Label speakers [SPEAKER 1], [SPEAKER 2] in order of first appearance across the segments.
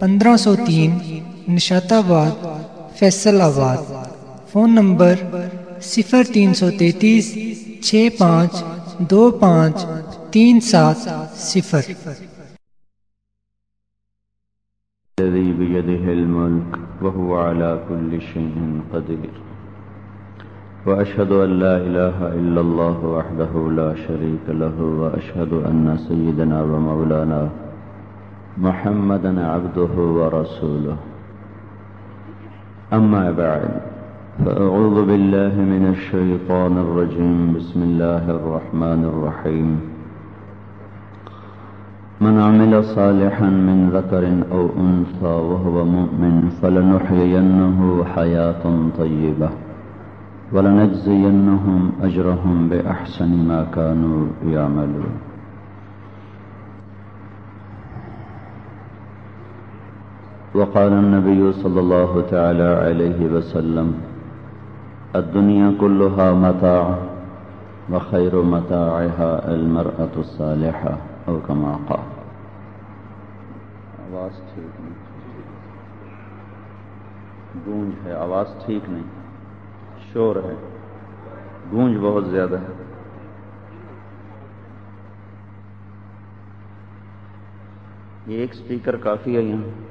[SPEAKER 1] پندرہ سو تین نشات آباد فیصل آباد فون نمبر صفر تین سو تینتیس، چھ پانچ دو پانچ تین سات صفر۔
[SPEAKER 2] الذي بيده الملك، وهو على كل شيء قدير۔ وأشهد أن لا إله إلا الله وحده لا شريك له، وأشهد أن سيدنا ومولانا محمدا عبده ورسوله. أما بعد فأعوذ بالله من الشيطان الرجيم. بسم الله الرحمن الرحيم. من عمل صالحا من ذكر أو أنثى وهو مؤمن فلنحيينه حياة طيبة ولنجزينهم أجرهم بأحسن ما كانوا يعملون. وقال النبي صلى الله تعالى عليه وسلم، الدنيا كلها متاع وخير متاعها المرأة الصالحة، أو كما قال. آواز ٹھیک نہیں۔ گونج ہے، آواز ٹھیک نہیں۔ شور ہے۔ گونج بہت زیادہ ہے۔ یہ ایک سپیکر کافی ہے یہاں۔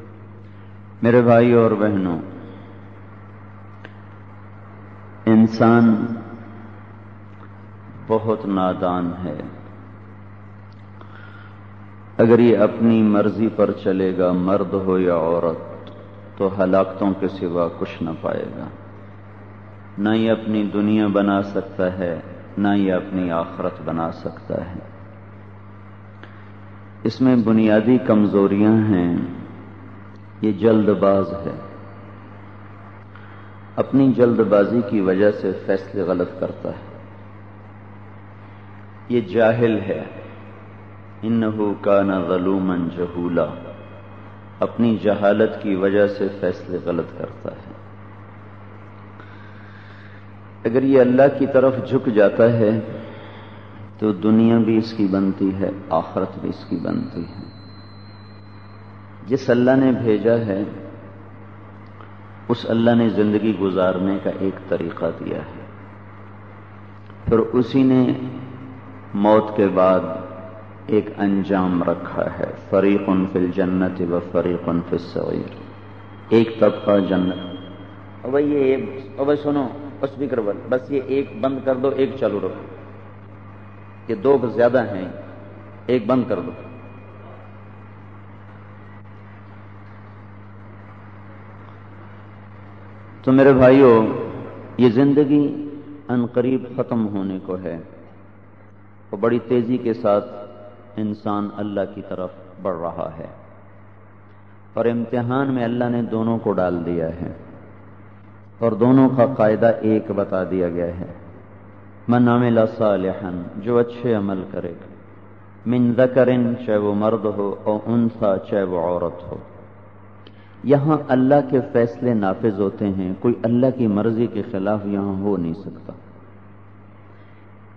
[SPEAKER 2] میرے بھائی اور بہنوں، انسان بہت نادان ہے۔ اگر یہ اپنی مرضی پر چلے گا، مرد ہو یا عورت، تو ہلاکتوں کے سوا کچھ نہ پائے گا۔ نہ یہ اپنی دنیا بنا سکتا ہے، نہ یہ اپنی آخرت بنا سکتا ہے۔ اس میں بنیادی کمزوریاں ہیں۔ یہ جلد باز ہے۔ اپنی جلد بازی کی وجہ سے فیصلے غلط کرتا ہے۔ یہ جاہل ہے۔ انہو کانا ظلومن جہولا۔ اپنی جہالت کی وجہ سے فیصلے غلط کرتا ہے۔ اگر یہ اللہ کی طرف جھک جاتا ہے، تو دنیا بھی اس کی بنتی ہے، آخرت بھی اس کی بنتی ہے۔ جس اللہ نے بھیجا ہے، اس اللہ نے زندگی گزارنے کا ایک طریقہ دیا ہے۔ پھر اسی نے موت کے بعد ایک انجام رکھا ہے، فریق فی الجنت و فریق فی الصغیر۔ ایک طبقہ جنت۔ اب یہ اب سنو اسپیکر بل بس یہ ایک بند کر دو، ایک چالو رکھو یہ دو زیادہ ہیں، ایک بند کر دو۔ تو میرے بھائیوں یہ زندگی ان قریب ختم ہونے کو ہے وہ بڑی تیزی کے ساتھ انسان اللہ کی طرف بڑھ رہا ہے۔ اور امتحان میں اللہ نے دونوں کو ڈال دیا ہے۔ اور دونوں کا قاعدہ ایک بتا دیا گیا ہے۔ من عمل صالحا، جو اچھے عمل کرے۔ گا من ذکرن، چاہے وہ مرد ہو اور انسا، چاہے وہ عورت ہو۔ یہاں اللہ کے فیصلے نافذ ہوتے ہیں، کوئی اللہ کی مرضی کے خلاف یہاں ہو نہیں سکتا۔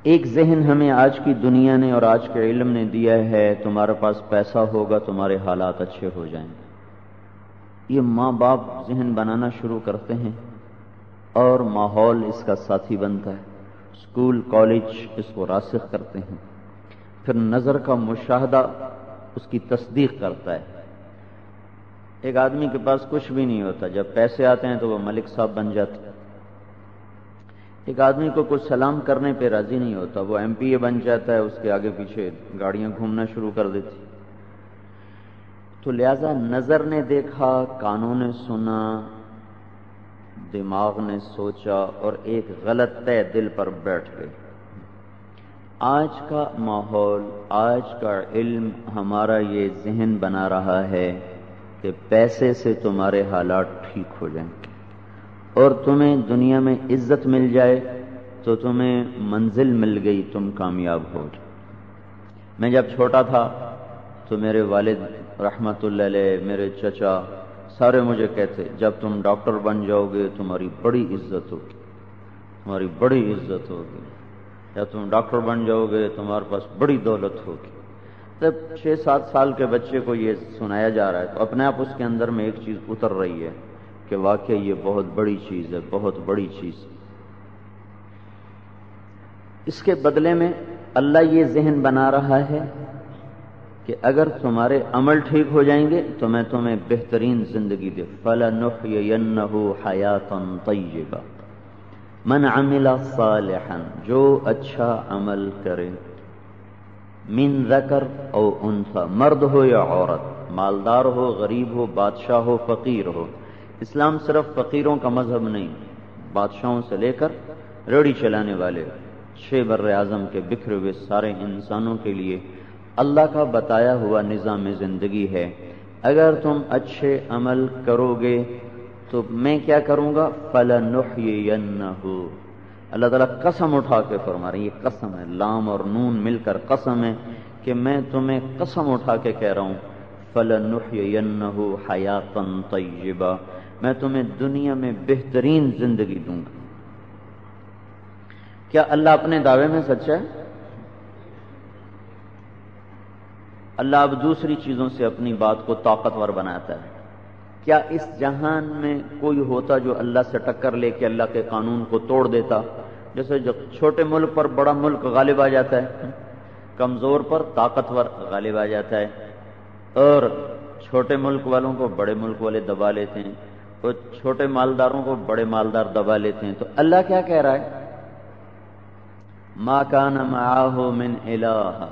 [SPEAKER 2] ایک ذہن ہمیں آج کی دنیا نے اور آج کے علم نے دیا ہے، تمہارے پاس پیسہ ہوگا، تمہارے حالات اچھے ہو جائیں گے۔ یہ ماں باپ ذہن بنانا شروع کرتے ہیں اور ماحول اس کا ساتھی بنتا ہے۔ اسکول، کالج اس کو راسخ کرتے ہیں۔ پھر نظر کا مشاہدہ اس کی تصدیق کرتا ہے۔ ایک آدمی کے پاس کچھ بھی نہیں ہوتا، جب پیسے آتے ہیں تو وہ ملک صاحب بن جاتے ایک آدمی کو کچھ سلام کرنے پہ راضی نہیں ہوتا، وہ ایم پی اے بن جاتا ہے، اس کے آگے پیچھے گاڑیاں گھومنا شروع کر دیتی۔ تو لہذا نظر نے دیکھا، کانوں نے سنا، دماغ نے سوچا اور ایک غلط طے دل پر بیٹھ گئی۔ آج کا ماحول، آج کا علم ہمارا یہ ذہن بنا رہا ہے۔ کہ پیسے سے تمہارے حالات ٹھیک ہو جائیں اور تمہیں دنیا میں عزت مل جائے تو تمہیں منزل مل گئی، تم کامیاب ہو جائے میں جب چھوٹا تھا تو میرے والد رحمت اللہ علیہ، میرے چچا سارے مجھے کہتے، جب تم ڈاکٹر بن جاؤ گے تمہاری بڑی عزت ہوگی۔ تمہاری بڑی عزت ہوگی۔ جب تم ڈاکٹر بن جاؤ گے، تمہارے پاس بڑی دولت ہوگی۔ جب چھ سات سال کے بچے کو یہ سنایا جا رہا ہے تو اپنے آپ اس کے اندر میں ایک چیز اتر رہی ہے کہ واقعی یہ بہت بڑی چیز ہے، بہت بڑی چیز۔ اس کے بدلے میں اللہ یہ ذہن بنا رہا ہے کہ اگر تمہارے عمل ٹھیک ہو جائیں گے تو میں تمہیں بہترین زندگی دے۔ فلا حیات طیبہ من عمل صالحا، جو اچھا عمل کرے۔ من ذکر او انسا مرد ہو یا عورت، مالدار ہو، غریب ہو، بادشاہ ہو، فقیر ہو۔ اسلام صرف فقیروں کا مذہب نہیں، بادشاہوں سے لے کر ریڑی چلانے والے، چھ بر اعظم کے بکھرے ہوئے سارے انسانوں کے لیے اللہ کا بتایا ہوا نظام زندگی ہے۔ اگر تم اچھے عمل کرو گے تو میں کیا کروں گا؟ فلن اللہ تعالیٰ قسم اٹھا کے فرما رہے یہ قسم ہے، لام اور نون مل کر قسم ہے کہ میں تمہیں قسم اٹھا کے کہہ رہا ہوں فلن حیاتن طیبہ میں تمہیں دنیا میں بہترین زندگی دوں گا۔ کیا اللہ اپنے دعوے میں سچا ہے؟ اللہ اب دوسری چیزوں سے اپنی بات کو طاقتور بناتا ہے۔ کیا اس جہان میں کوئی ہوتا جو اللہ سے ٹکر لے کے اللہ کے قانون کو توڑ دیتا؟ جیسے جو چھوٹے ملک پر بڑا ملک غالب آ جاتا ہے، کمزور پر طاقتور غالب آ جاتا ہے، اور چھوٹے ملک والوں کو بڑے ملک والے دبا لیتے ہیں، اور چھوٹے مالداروں کو بڑے مالدار دبا لیتے ہیں۔ تو اللہ کیا کہہ رہا ہے؟ ماں کان من الہ۔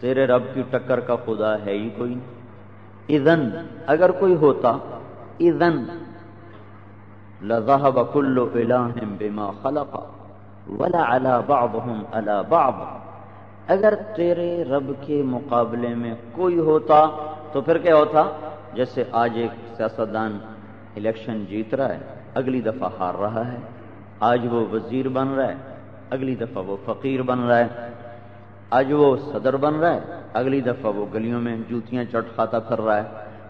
[SPEAKER 2] تیرے رب کی ٹکر کا خدا ہے ہی کوئی۔ نہیں اذن، اگر کوئی ہوتا، اذن۔ لذهب كل اله بما خلق ولا على بعضهم على بعض۔ اگر تیرے رب کے مقابلے میں کوئی ہوتا، تو پھر کیا ہوتا؟ جیسے آج ایک سیاستدان الیکشن جیت رہا ہے، اگلی دفعہ ہار رہا ہے۔ آج وہ وزیر بن رہا ہے، اگلی دفعہ وہ فقیر بن رہا ہے۔ آج وہ صدر بن رہا ہے اگلی دفعہ وہ گلیوں میں جوتیاں چٹ کھاتا پھر رہا ہے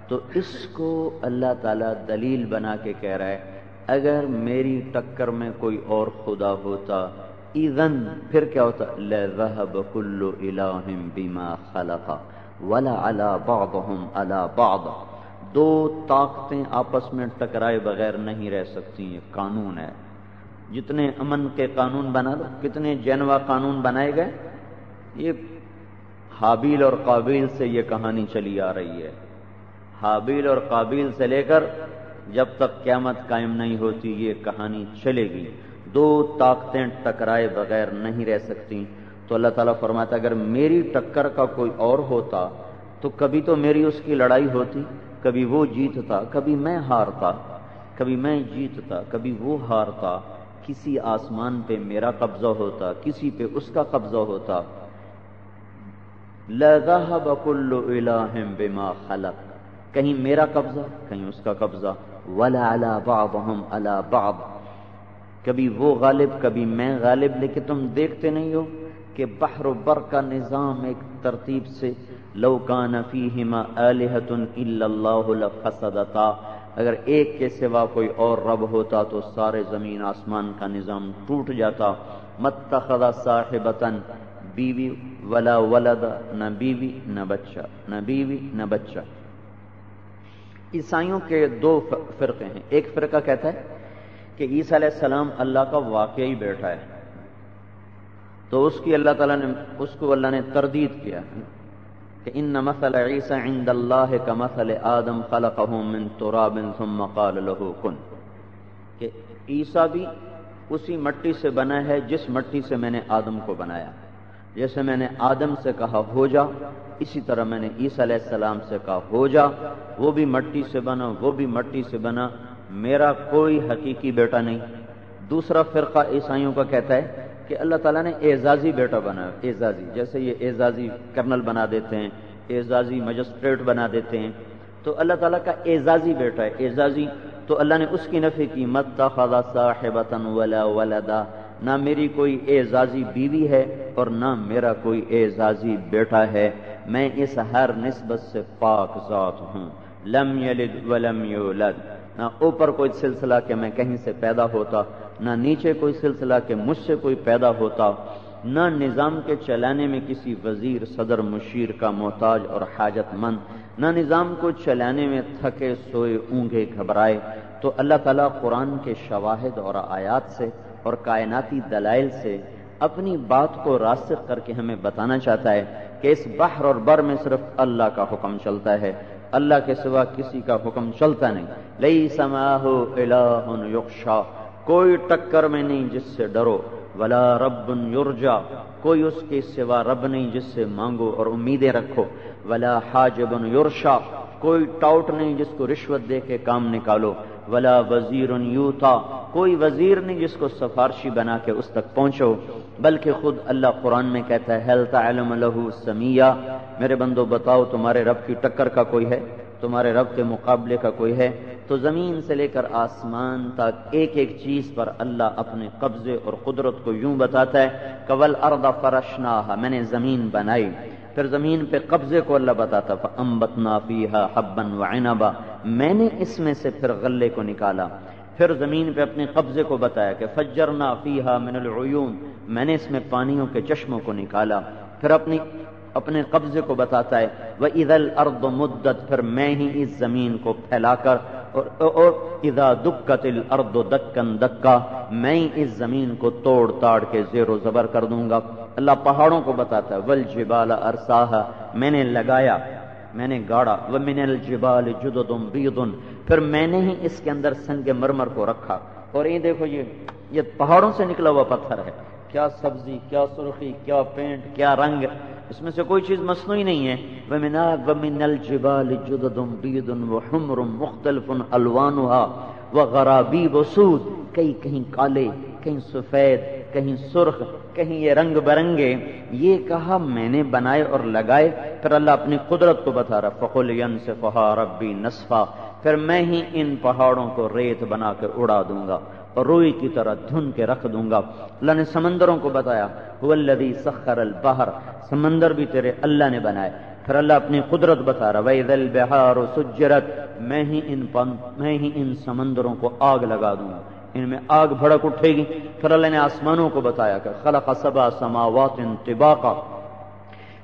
[SPEAKER 2] تو اس کو اللہ تعالیٰ دلیل بنا کے کہہ رہا ہے، اگر میری ٹکر میں کوئی اور خدا ہوتا ایزن پھر کیا ہوتا؟ لذهب كل اله بما خلق ولا على بعضهم على بعض۔ دو طاقتیں آپس میں ٹکرائے بغیر نہیں رہ سکتی، یہ قانون ہے۔ جتنے امن کے قانون بنا دو، کتنے جنوا قانون بنائے گئے، یہ حابیل اور قابیل سے یہ کہانی چلی آ رہی ہے۔ حابیل اور قابیل سے لے کر جب تک قیامت قائم نہیں ہوتی، یہ کہانی چلے گی۔ دو طاقتیں ٹکرائے بغیر نہیں رہ سکتی۔ تو اللہ تعالیٰ فرماتا اگر میری ٹکر کا کوئی اور ہوتا، تو کبھی تو میری اس کی لڑائی ہوتی، کبھی وہ جیتتا، کبھی میں ہارتا، کبھی میں جیتتا، کبھی وہ ہارتا۔ کسی آسمان پہ میرا قبضہ ہوتا، کسی پہ اس کا قبضہ ہوتا۔ لذهب كل اله بما خلق. کہیں میرا قبضہ، کہیں اس کا قبضہ. ولا على بعضهم، على بعض. کبھی وہ غالب، کبھی میں غالب، لیکن تم دیکھتے نہیں ہو کہ بحر و بر کا نظام ایک ترتیب سے لو کان فیہما الہۃ الا اللہ لفسدتا. اگر ایک کے سوا کوئی اور رب ہوتا تو سارے زمین آسمان کا نظام ٹوٹ جاتا. متخذ صاحبتا بیوی ولا ولد، نہ بیوی، نہ بچہ، نہ بیوی، نہ بچہ۔ عیسائیوں کے دو فرقے ہیں۔ ایک فرقہ کہتا ہے کہ عیسیٰ علیہ السلام اللہ کا واقعی بیٹا ہے۔ تو اس کی اللہ تعالیٰ نے، اس کو اللہ نے تردید کیا کہ ان مثل عیسیٰ عند اللہ کا مثل آدم خلقه من تراب ثم قال له کن۔ کہ عیسیٰ بھی اسی مٹی سے بنا ہے جس مٹی سے میں نے آدم کو بنایا۔ جیسے میں نے آدم سے کہا ہو جا، اسی طرح میں نے عیسیٰ علیہ السلام سے کہا ہو جا، وہ بھی مٹی سے بنا، وہ بھی مٹی سے بنا، میرا کوئی حقیقی بیٹا نہیں۔ دوسرا فرقہ عیسائیوں کا کہتا ہے کہ اللہ تعالیٰ نے اعزازی بیٹا بنا، اعزازی، جیسے یہ اعزازی کرنل بنا دیتے ہیں، اعزازی مجسٹریٹ بنا دیتے ہیں۔ تو اللہ تعالیٰ کا اعزازی بیٹا ہے، اعزازی۔ تو اللہ نے اس کی نفی کی مت خدا صاحب ولا ولدا۔ نہ میری کوئی اعزازی بیوی ہے اور نہ میرا کوئی اعزازی بیٹا ہے، میں اس ہر نسبت سے پاک ذات ہوں۔ لم یلد ولم یولد۔ نہ اوپر کوئی سلسلہ کہ میں کہیں سے پیدا ہوتا، نہ نیچے کوئی سلسلہ کہ مجھ سے کوئی پیدا ہوتا۔ نہ نظام کے چلانے میں کسی وزیر، صدر، مشیر کا محتاج اور حاجت مند۔ نہ نظام کو چلانے میں تھکے، سوئے، اونگے، گھبرائے۔ تو اللہ تعالیٰ قرآن کے شواہد اور آیات سے اور کائناتی دلائل سے اپنی بات کو راسخ کر کے ہمیں بتانا چاہتا ہے کہ اس بحر اور بر میں صرف اللہ کا حکم چلتا ہے۔ اللہ کے سوا کسی کا حکم چلتا نہیں۔ لئی سماہ یقشا کوئی ٹکر میں نہیں جس سے ڈرو۔ ولا رب یورجا کوئی اس کے سوا رب نہیں جس سے مانگو اور امیدیں رکھو۔ ولا حاجب یورشا کوئی ٹاؤٹ نہیں جس کو رشوت دے کے کام نکالو۔ ولا وزیر یوتا، کوئی وزیر نہیں جس کو سفارشی بنا کے اس تک پہنچو، بلکہ خود اللہ قرآن میں کہتا ہے ہیل تعلم له سمیہ میرے بندو، بتاؤ تمہارے رب کی ٹکر کا کوئی ہے؟ تمہارے رب کے مقابلے کا کوئی ہے؟ تو زمین سے لے کر آسمان تک ایک ایک چیز پر اللہ اپنے قبضے اور قدرت کو یوں بتاتا ہے کول اردا فرشنا میں نے زمین بنائی۔ پھر زمین پہ قبضے کو اللہ بتاتا امبت نافیہ حبن و میں نے اس میں سے پھر غلے کو نکالا۔ پھر زمین پہ اپنے قبضے کو بتایا کہ فجرنا فیہا من العیون میں نے اس میں پانیوں کے چشموں کو نکالا۔ پھر اپنی، اپنے قبضے کو بتاتا ہے وہ عید الرد مدت، پھر میں ہی اس زمین کو پھیلا کر، اور ادا دکت الارض دکن دکا میں اس زمین کو توڑ تاڑ کے زیر و زبر کر دوں گا۔ اللہ پہاڑوں کو بتاتا ہے ول جبال ارساہ میں نے لگایا، میں نے گاڑا وہ من الجبال جددن بیدن پھر میں نے ہی اس کے اندر سنگ مرمر کو رکھا۔ اور یہ دیکھو، یہ یہ پہاڑوں سے نکلا ہوا پتھر ہے۔ کیا سبزی، کیا سرخی، کیا پینٹ، کیا رنگ، اس میں سے کوئی چیز مصنوعی نہیں ہے۔ وَمِنَ الْجِبَالِ جُدَدٌ بِيدٌ وَحُمْرٌ مُخْتَلِفٌ أَلْوَانُهَا، وَغَرَابِيبُ سُود کئی کہیں کالے، کہیں سفید۔ کہیں سرخ، کہیں یہ رنگ برنگے۔ یہ کہا میں نے بنائے اور لگائے، پھر اللہ اپنی قدرت کو بتا رہا، فقل ينسفها ربی نصفا پھر میں ہی ان پہاڑوں کو ریت بنا کے اڑا دوں گا اور روئی کی طرح دھن کے رکھ دوں گا۔ اللہ نے سمندروں کو بتایا الذی سخر البحر۔ سمندر بھی تیرے اللہ نے بنائے۔ پھر اللہ اپنی قدرت بتا رہا، وَإِذَا الْبِحَارُ سُجِّرَتْ۔ میں ہی ان میں ہی ان سمندروں کو آگ لگا دوں گا۔ ان میں آگ بھڑک اٹھے گی۔ پھر اللہ نے آسمانوں کو بتایا کہ خلق سبا سماوات طباقا۔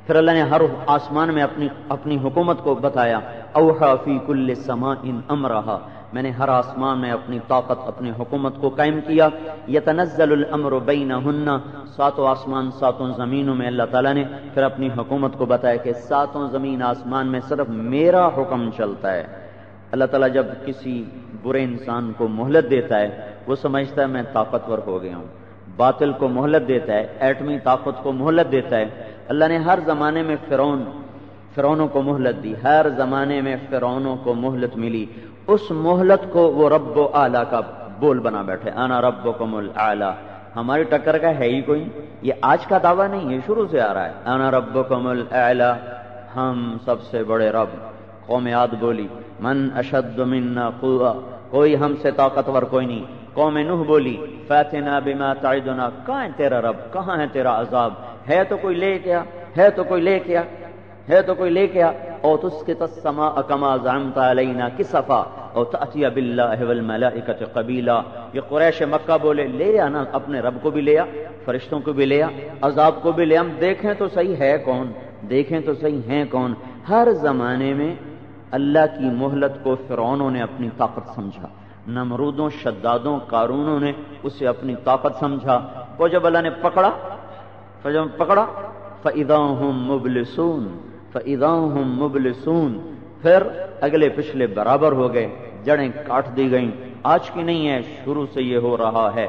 [SPEAKER 2] پھر اللہ نے ہر آسمان میں اپنی اپنی حکومت کو بتایا اوحا فی کل سما ان امرہا۔ میں نے ہر آسمان میں اپنی طاقت، اپنی حکومت کو قائم کیا۔ یتنزل الامر بینہن۔ ساتوں آسمان، ساتوں زمینوں میں اللہ تعالیٰ نے پھر اپنی حکومت کو بتایا کہ ساتوں زمین آسمان میں صرف میرا حکم چلتا ہے۔ اللہ تعالیٰ جب کسی برے انسان کو مہلت دیتا ہے، وہ سمجھتا ہے میں طاقتور ہو گیا ہوں۔ باطل کو مہلت دیتا ہے، ایٹمی طاقت کو مہلت دیتا ہے۔ اللہ نے ہر زمانے میں فرون فرونوں کو مہلت دی۔ ہر زمانے میں فرونوں کو مہلت ملی۔ اس مہلت کو وہ رب و اعلیٰ کا بول بنا بیٹھے۔ آنا رب کم ہماری ٹکر کا ہے ہی کوئی۔ یہ آج کا دعویٰ نہیں، یہ شروع سے آ رہا ہے۔ آنا رب کم ہم سب سے بڑے رب۔ قوم یاد بولی، من اشد منا قوة کوئی ہم سے طاقتور کوئی نہیں۔ قوم نوح بولی، فاتنا بما تعدنا کہاں ہے تیرا رب؟ کہاں ہے تیرا عذاب؟ ہے تو کوئی لے کیا؟ ہے تو کوئی لے کیا؟ ہے تو کوئی لے کیا؟ او تسکت السماء کما زعمت علینا کسفا او تأتی باللہ والملائکت قبیلا یہ قریش مکہ بولے، لے آنا، اپنے رب کو بھی لیا فرشتوں کو بھی لیا عذاب کو بھی لیا ہم دیکھیں تو صحیح ہے کون؟ دیکھیں تو صحیح ہیں کون؟ ہر زمانے میں اللہ کی مہلت کو فرعونوں نے اپنی طاقت سمجھا، نمرودوں، شدادوں کارونوں نے اسے اپنی طاقت سمجھا۔ وہ جب اللہ نے پکڑا جب پکڑا، فَإِذَا هُمْ مُبْلِسُونَ، فَإِذَا مُبْلِسُونَ۔ پھر اگلے پچھلے برابر ہو گئے، جڑیں کاٹ دی گئیں۔ آج کی نہیں ہے، شروع سے یہ ہو رہا ہے۔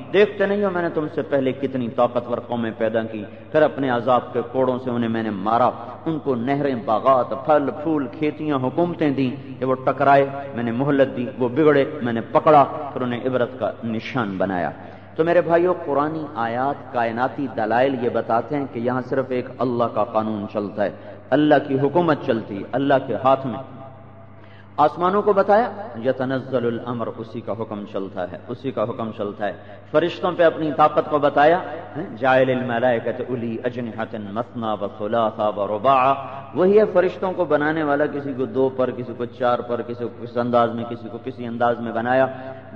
[SPEAKER 2] دیکھتے نہیں ہو میں نے تم سے پہلے کتنی طاقتور قومیں پیدا کی، پھر اپنے عذاب کے کوڑوں سے انہیں میں نے مارا۔ ان کو نہریں، باغات، پھل، پھول، کھیتیاں، حکومتیں دیں کہ وہ ٹکرائے، میں نے مہلت دی، وہ بگڑے، میں نے پکڑا پھر انہیں عبرت کا نشان بنایا۔ تو میرے بھائیوں قرآن آیات، کائناتی دلائل یہ بتاتے ہیں کہ یہاں صرف ایک اللہ کا قانون چلتا ہے۔ اللہ کی حکومت چلتی اللہ کے ہاتھ میں۔ آسمانوں کو بتایا، یتنزل الامر، اسی کا حکم چلتا ہے، اسی کا حکم چلتا ہے۔ فرشتوں پہ اپنی طاقت کو بتایا جائل الملائکت الی اجنحت مثنا و ثلاثا و رباع وہی ہے فرشتوں کو بنانے والا، کسی کو دو پر، کسی کو چار پر، کسی کو کس انداز میں، کسی کو کسی انداز میں بنایا۔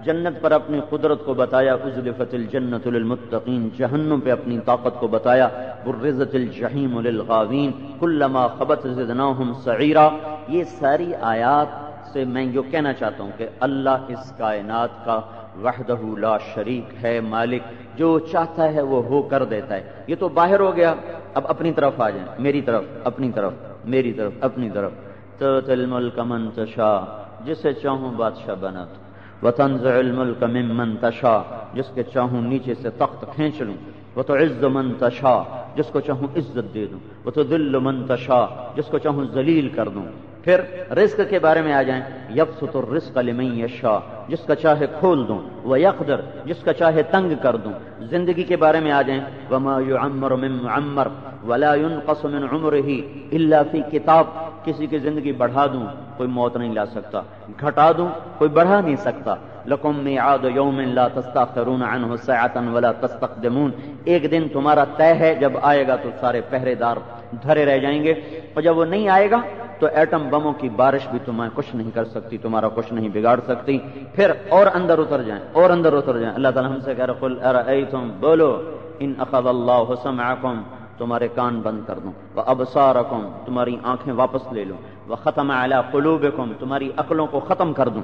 [SPEAKER 2] جنت پر اپنی قدرت کو بتایا، ازلفت الجنت للمتقین، جہنم پہ اپنی طاقت کو بتایا۔ برزت الجحیم للغاوین، کلما خبت زدناہم سعیرا۔ یہ ساری آیات سے میں یہ کہنا چاہتا ہوں کہ اللہ اس کائنات کا وحدہ لا شریک ہے مالک، جو چاہتا ہے وہ ہو کر دیتا ہے۔ یہ تو باہر ہو گیا۔ اب اپنی طرف آ جائیں۔ میری طرف، اپنی طرف، میری طرف، اپنی طرف۔ تو الملک من تشا جسے چاہوں بادشاہ بنت وطن الملک ممن تشا جس کے چاہوں نیچے سے تخت کھینچ لوں۔ وہ تو عز من تشا جس کو چاہوں عزت دے دوں۔ وہ تو دل من تشا جس کو چاہوں ذلیل کر دوں۔ پھر رزق کے بارے میں آ جائیں۔ یکسط الرزق لمن یشا جس کا چاہے کھول دوں وہ یقدر جس کا چاہے تنگ کر دوں۔ زندگی کے بارے میں آ جائیں۔ وما يعمر من معمر ولا ينقص من عمره الا في کتاب کسی کی زندگی بڑھا دوں، کوئی موت نہیں لا سکتا۔ گھٹا دوں، کوئی بڑھا نہیں سکتا۔ لکم میعاد یوم لا تستاخرون عنه ساعتا ولا تستقدمون۔ ایک دن تمہارا طے ہے، جب آئے گا تو سارے پہرے دار دھرے رہ جائیں گے۔ اور جب وہ نہیں آئے گا تو ایٹم بموں کی بارش بھی تمہیں کچھ نہیں کر سکتی، تمہارا کچھ نہیں بگاڑ سکتی۔ پھر اور اندر اتر جائیں، اور اندر اتر جائیں۔ اللہ تعالیٰ ہم سے کہہ رہے تم بولو ان اخذ اللہ سمعکم تمہارے کان بند کر دوں۔ وہ ابسارکم تمہاری آنکھیں واپس لے لوں۔ وہ ختم اعلیٰ قلوبکم تمہاری عقلوں کو ختم کر دوں۔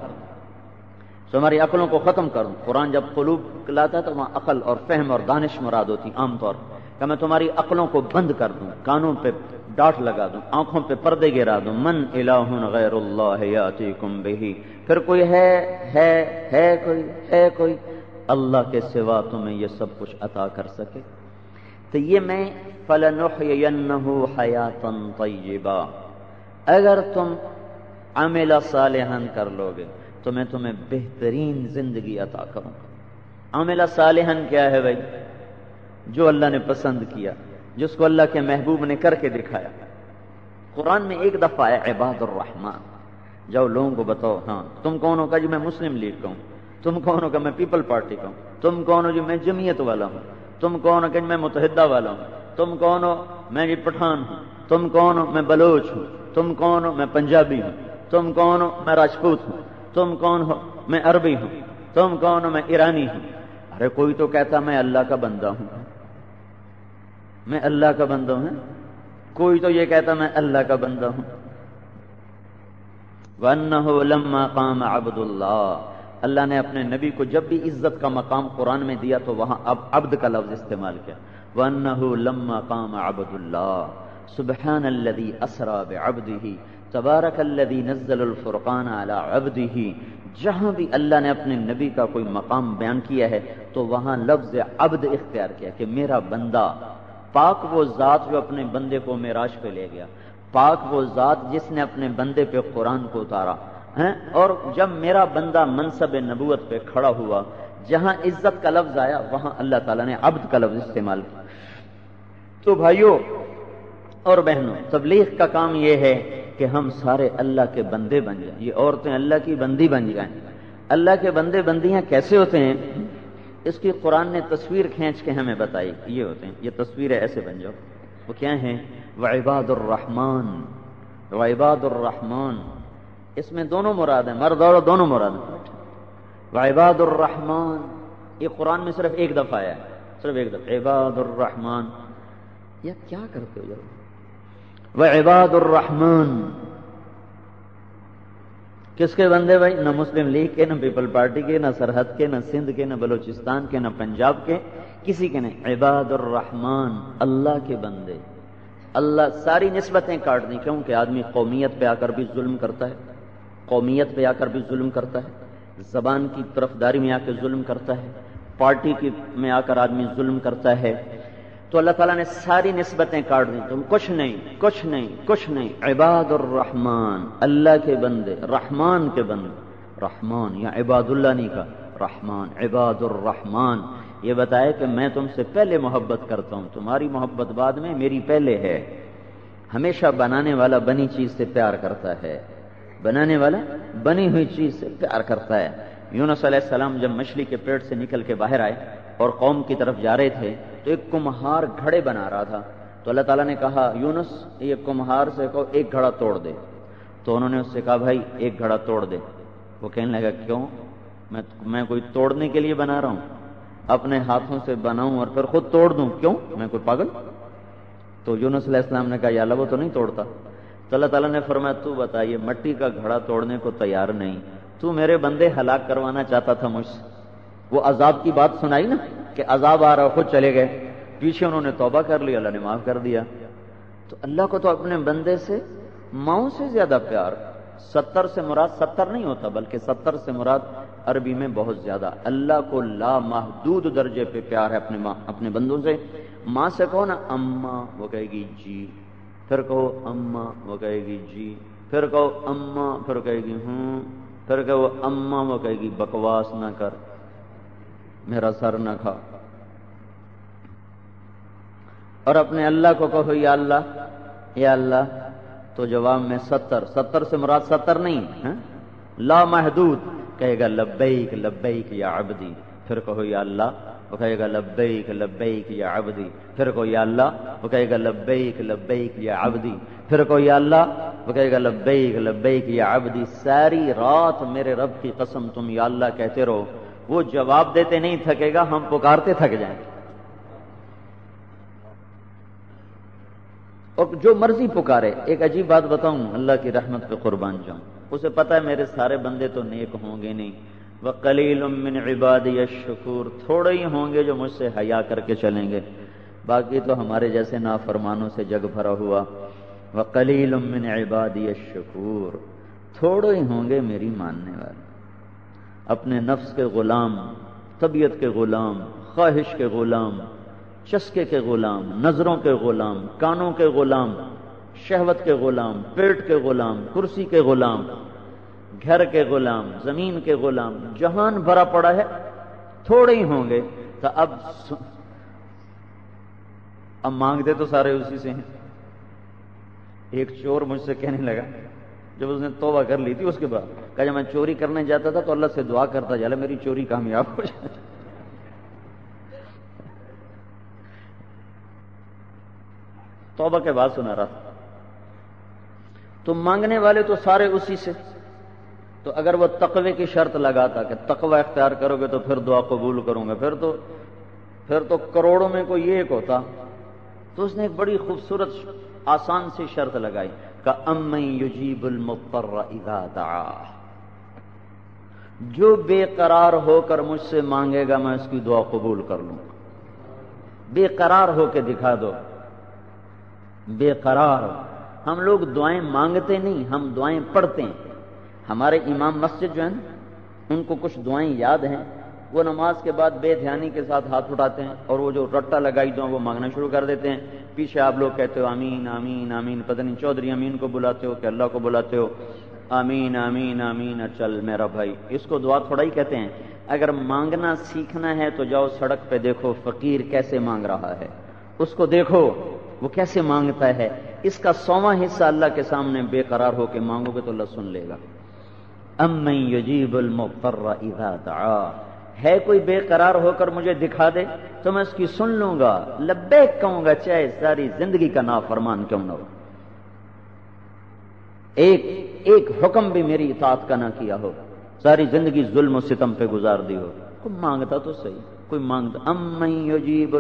[SPEAKER 2] تمہاری عقلوں کو ختم کر دوں۔ قرآن جب قلوب لاتا ہے تو وہاں عقل اور فہم اور دانش مراد ہوتی، عام طور۔ کہ میں تمہاری عقلوں کو بند کر دوں، کانوں پہ ڈاٹ لگا دوں، آنکھوں پہ پردے گرا دوں، من الہ غیر اللہ یاتیکم بہی۔ پھر کوئی ہے ہے ہے کوئی ہے کوئی۔ اللہ کے سوا تمہیں یہ سب کچھ عطا کر سکے۔ تو یہ میں فلنحینہو حیاتا طیبا اگر تم عمل صالحا کر لو گے، تو میں تمہیں بہترین زندگی عطا کروں عمل صالحا کیا ہے بھائی؟ جو اللہ نے پسند کیا۔ جس کو اللہ کے محبوب نے کر کے دکھایا قرآن میں ایک دفعہ ہے عباد الرحمان جاؤ لوگوں کو بتاؤ ہاں تم کون ہو کا جو میں مسلم لیگ کا ہوں تم کون ہو کا میں پیپل پارٹی کا ہوں تم کون ہو جو میں جمعیت والا ہوں تم کون ہو کہ میں متحدہ والا ہوں تم کون ہو میں جی پٹھان ہوں تم کون ہو میں بلوچ ہوں تم کون ہو میں پنجابی ہوں تم کون ہو میں راجپوت ہوں تم کون ہو میں عربی ہوں تم کون ہو میں ایرانی ہوں ارے کوئی تو کہتا میں اللہ کا بندہ ہوں میں اللہ کا بندہ ہوں۔ کوئی تو یہ کہتا میں اللہ کا بندہ ہوں۔ وَأَنَّهُ لَمَّا قَامَ عَبْدُ اللَّهِ۔ اللہ نے اپنے نبی کو جب بھی عزت کا مقام قرآن میں دیا تو وہاں اب عبد کا لفظ استعمال کیا۔ وَأَنَّهُ لَمَّا قَامَ عَبْدُ اللَّهِ۔ سُبْحَانَ الَّذِي أَسْرَى بِعَبْدِهِ۔ تبارک الذي نزل الفرقان على عبده۔ جہاں بھی اللہ نے اپنے نبی کا کوئی مقام بیان کیا ہے تو وہاں لفظ عبد اختیار کیا کہ میرا بندہ پاک وہ ذات جو اپنے بندے کو معراج پہ لے گیا، پاک وہ ذات جس نے اپنے بندے پہ قرآن کو اتارا ہاں؟ اور جب میرا بندہ منصب نبوت پہ کھڑا ہوا، جہاں عزت کا لفظ آیا، وہاں اللہ تعالیٰ نے عبد کا لفظ استعمال کیا۔ تو بھائیوں اور بہنوں، تبلیغ کا کام یہ ہے کہ ہم سارے اللہ کے بندے بن جائیں۔ یہ عورتیں اللہ کی بندی بن جائیں۔ اللہ کے بندے بندیاں کیسے ہوتے ہیں؟ اس کی قرآن نے تصویر کھینچ کے ہمیں بتائی۔ یہ ہوتے ہیں، یہ تصویریں ایسے بن جاؤ۔ وہ کیا ہیں؟ وعباد الرحمان وعباد الرحمان اس میں دونوں مراد ہیں، مرد اور دونوں مراد ہیں۔ وعباد الرحمان یہ قرآن میں صرف ایک دفعہ آیا صرف ایک دفعہ۔ عباد الرحمان یا کیا کرتے ہو وہ عباد الرحمان کس کے بندے بھائی؟ نہ مسلم لیگ کے، نہ پیپل پارٹی کے، نہ سرحد کے، نہ سندھ کے، نہ بلوچستان کے، نہ پنجاب کے۔ کسی کے نہیں۔ عباد الرحمان اللہ کے بندے۔ اللہ ساری نسبتیں کاٹ دیں۔ کیوں کہ آدمی قومیت پہ آ کر بھی ظلم کرتا ہے۔ قومیت پہ آ کر بھی ظلم کرتا ہے۔ زبان کی طرف داری میں آ کے ظلم کرتا ہے۔ پارٹی کی میں آ کر آدمی ظلم کرتا ہے۔ تو اللہ تعالیٰ نے ساری نسبتیں کاٹ دی تم کچھ نہیں کچھ نہیں کچھ نہیں۔ عباد الرحمان اللہ کے بندے، رحمان کے بندے۔ رحمان، یا عباد اللہ نہیں کا رحمان، عباد الرحمان یہ بتائے کہ میں تم سے پہلے محبت کرتا ہوں۔ تمہاری محبت بعد میں میری پہلے ہے۔ ہمیشہ بنانے والا بنی چیز سے پیار کرتا ہے۔ بنانے والا بنی ہوئی چیز سے پیار کرتا ہے۔ یونس علیہ السلام جب مچھلی کے پیٹ سے نکل کے باہر آئے اور قوم کی طرف جا رہے تھے تو ایک کمہار گھڑے بنا رہا تھا۔ تو اللہ تعالیٰ نے کہا، یونس، یہ کمہار سے کہو، ایک گھڑا توڑ دے۔ تو انہوں نے اس سے کہا، بھائی، ایک گھڑا توڑ دے۔ وہ کہنے لگا، کیوں؟ میں میں کوئی توڑنے کے لیے بنا رہا ہوں۔ اپنے ہاتھوں سے بناؤں اور پھر خود توڑ دوں۔ کیوں؟ میں کوئی پاگل؟ تو یونس علیہ السلام نے کہا، یا اللہ، وہ تو نہیں توڑتا۔ تو اللہ تعالیٰ نے فرمایا، تو بتا یہ مٹی کا گھڑا توڑنے کو تیار نہیں۔ تو میرے بندے ہلاک کروانا چاہتا تھا مجھ سے۔ وہ عذاب کی بات سنائی نا کہ عذاب آ رہا خود چلے گئے۔ پیچھے انہوں نے توبہ کر لی، اللہ نے معاف کر دیا۔ تو اللہ کو تو اپنے بندے سے، ماؤں سے زیادہ پیار، ستر سے مراد، ستر نہیں ہوتا بلکہ ستر سے مراد عربی میں بہت زیادہ۔ اللہ کو لا محدود درجے پہ پیار ہے اپنے ماں، اپنے بندوں سے۔ ماں سے کہو نا، اما، وہ کہے گی جی۔ پھر کہو، اما، وہ کہے گی جی۔ پھر کہو، اما، پھر کہے گی ہوں۔ پھر کہو، اما، وہ کہے گی بکواس نہ کر۔ میرا سر نہ کھا۔ اور اپنے اللہ کو کہو، یا اللہ یا اللہ، تو جواب میں ستر۔ ستر سے مراد ستر نہیں ہے لا محدود، کہے گا لبیک لبیک یا عبدی۔ پھر کہو، یا اللہ، وہ کہے گا لبیک لبیک یا عبدی۔ پھر کہو، یا اللہ، وہ کہے گا لبیک لبیک یا عبدی۔ پھر کہو، یا اللہ، وہ کہے گا لبیک لبیک یا عبدی۔ ساری رات میرے رب کی قسم تم یا اللہ کہتے رہو۔ وہ جواب دیتے نہیں، تھکے گا، ہم پکارتے تھک جائیں اور جو مرضی پکارے، ایک عجیب بات بتاؤں، اللہ کی رحمت پہ قربان جاؤں۔ اسے پتا ہے میرے سارے بندے تو نیک ہوں گے نہیں۔ وہ کلیل من عباد شکور تھوڑے ہی ہوں گے جو مجھ سے حیا کر کے چلیں گے۔ باقی تو ہمارے جیسے نافرمانوں سے جگ بھرا ہوا۔ وہ کلیل من عباد شکور تھوڑے ہی ہوں گے میری ماننے والے۔ اپنے نفس کے غلام طبیعت کے غلام خواہش کے غلام چسکے کے غلام نظروں کے غلام کانوں کے غلام شہوت کے غلام پیٹ کے غلام کرسی کے غلام گھر کے غلام زمین کے غلام جہان بھرا پڑا ہے تھوڑے ہی ہوں گے تو اب اب مانگتے تو سارے اسی سے ہیں ایک چور مجھ سے کہنے لگا جب اس نے توبہ کر لی تھی، اس کے بعد کہ جب میں چوری کرنے جاتا تھا تو اللہ سے دعا کرتا جالا میری چوری کامیاب ہو جائے۔ توبہ کے بعد سنا رہا تو مانگنے والے تو سارے اسی سے۔ تو اگر وہ تقوی کی شرط لگاتا کہ تقوی اختیار کرو گے تو پھر دعا قبول کروں گا پھر تو پھر تو کروڑوں میں کوئی ایک ہوتا۔ تو اس نے ایک بڑی خوبصورت آسان سی شرط لگائی۔ کہ ام یجیب دعا۔ جو بے قرار ہو کر مجھ سے مانگے گا، میں اس کی دعا قبول کر لوں۔ بے قرار ہو کے دکھا دو۔ بے قرار۔ ہم لوگ دعائیں مانگتے نہیں، ہم دعائیں پڑھتے ہیں۔ ہمارے امام مسجد جو ہیں، ان کو کچھ دعائیں یاد ہیں۔ وہ نماز کے بعد بے دھیانی کے ساتھ ہاتھ اٹھاتے ہیں اور وہ جو رٹا لگائی دو وہ مانگنا شروع کر دیتے ہیں۔ پیچھے آپ لوگ کہتے ہو امین امین امین پتہ نہیں چودھری امین کو بلاتے ہو، کہ اللہ کو بلاتے ہو۔ امین امین امین چل میرا بھائی۔ اس کو دعا تھوڑا ہی کہتے ہیں۔ اگر مانگنا سیکھنا ہے تو جاؤ سڑک پہ دیکھو فقیر کیسے مانگ رہا ہے۔ اس کو دیکھو، وہ کیسے مانگتا ہے۔ اس کا سواں حصہ اللہ کے سامنے بے قرار ہو کے مانگو گے تو اللہ سن لے گا۔ ام یجیب المفر اذا دعا ہے کوئی بے قرار ہو کر مجھے دکھا دے تو میں اس کی سن لوں گا۔ لبیک کہوں گا، چاہے ساری زندگی کا نافرمان کیوں نہ ہو۔ ایک ایک حکم بھی میری اطاعت کا نہ کیا ہو۔ ساری زندگی ظلم و ستم پہ گزار دی ہو۔ کوئی مانگتا تو صحیح، کوئی مانگتا۔ ام یجیب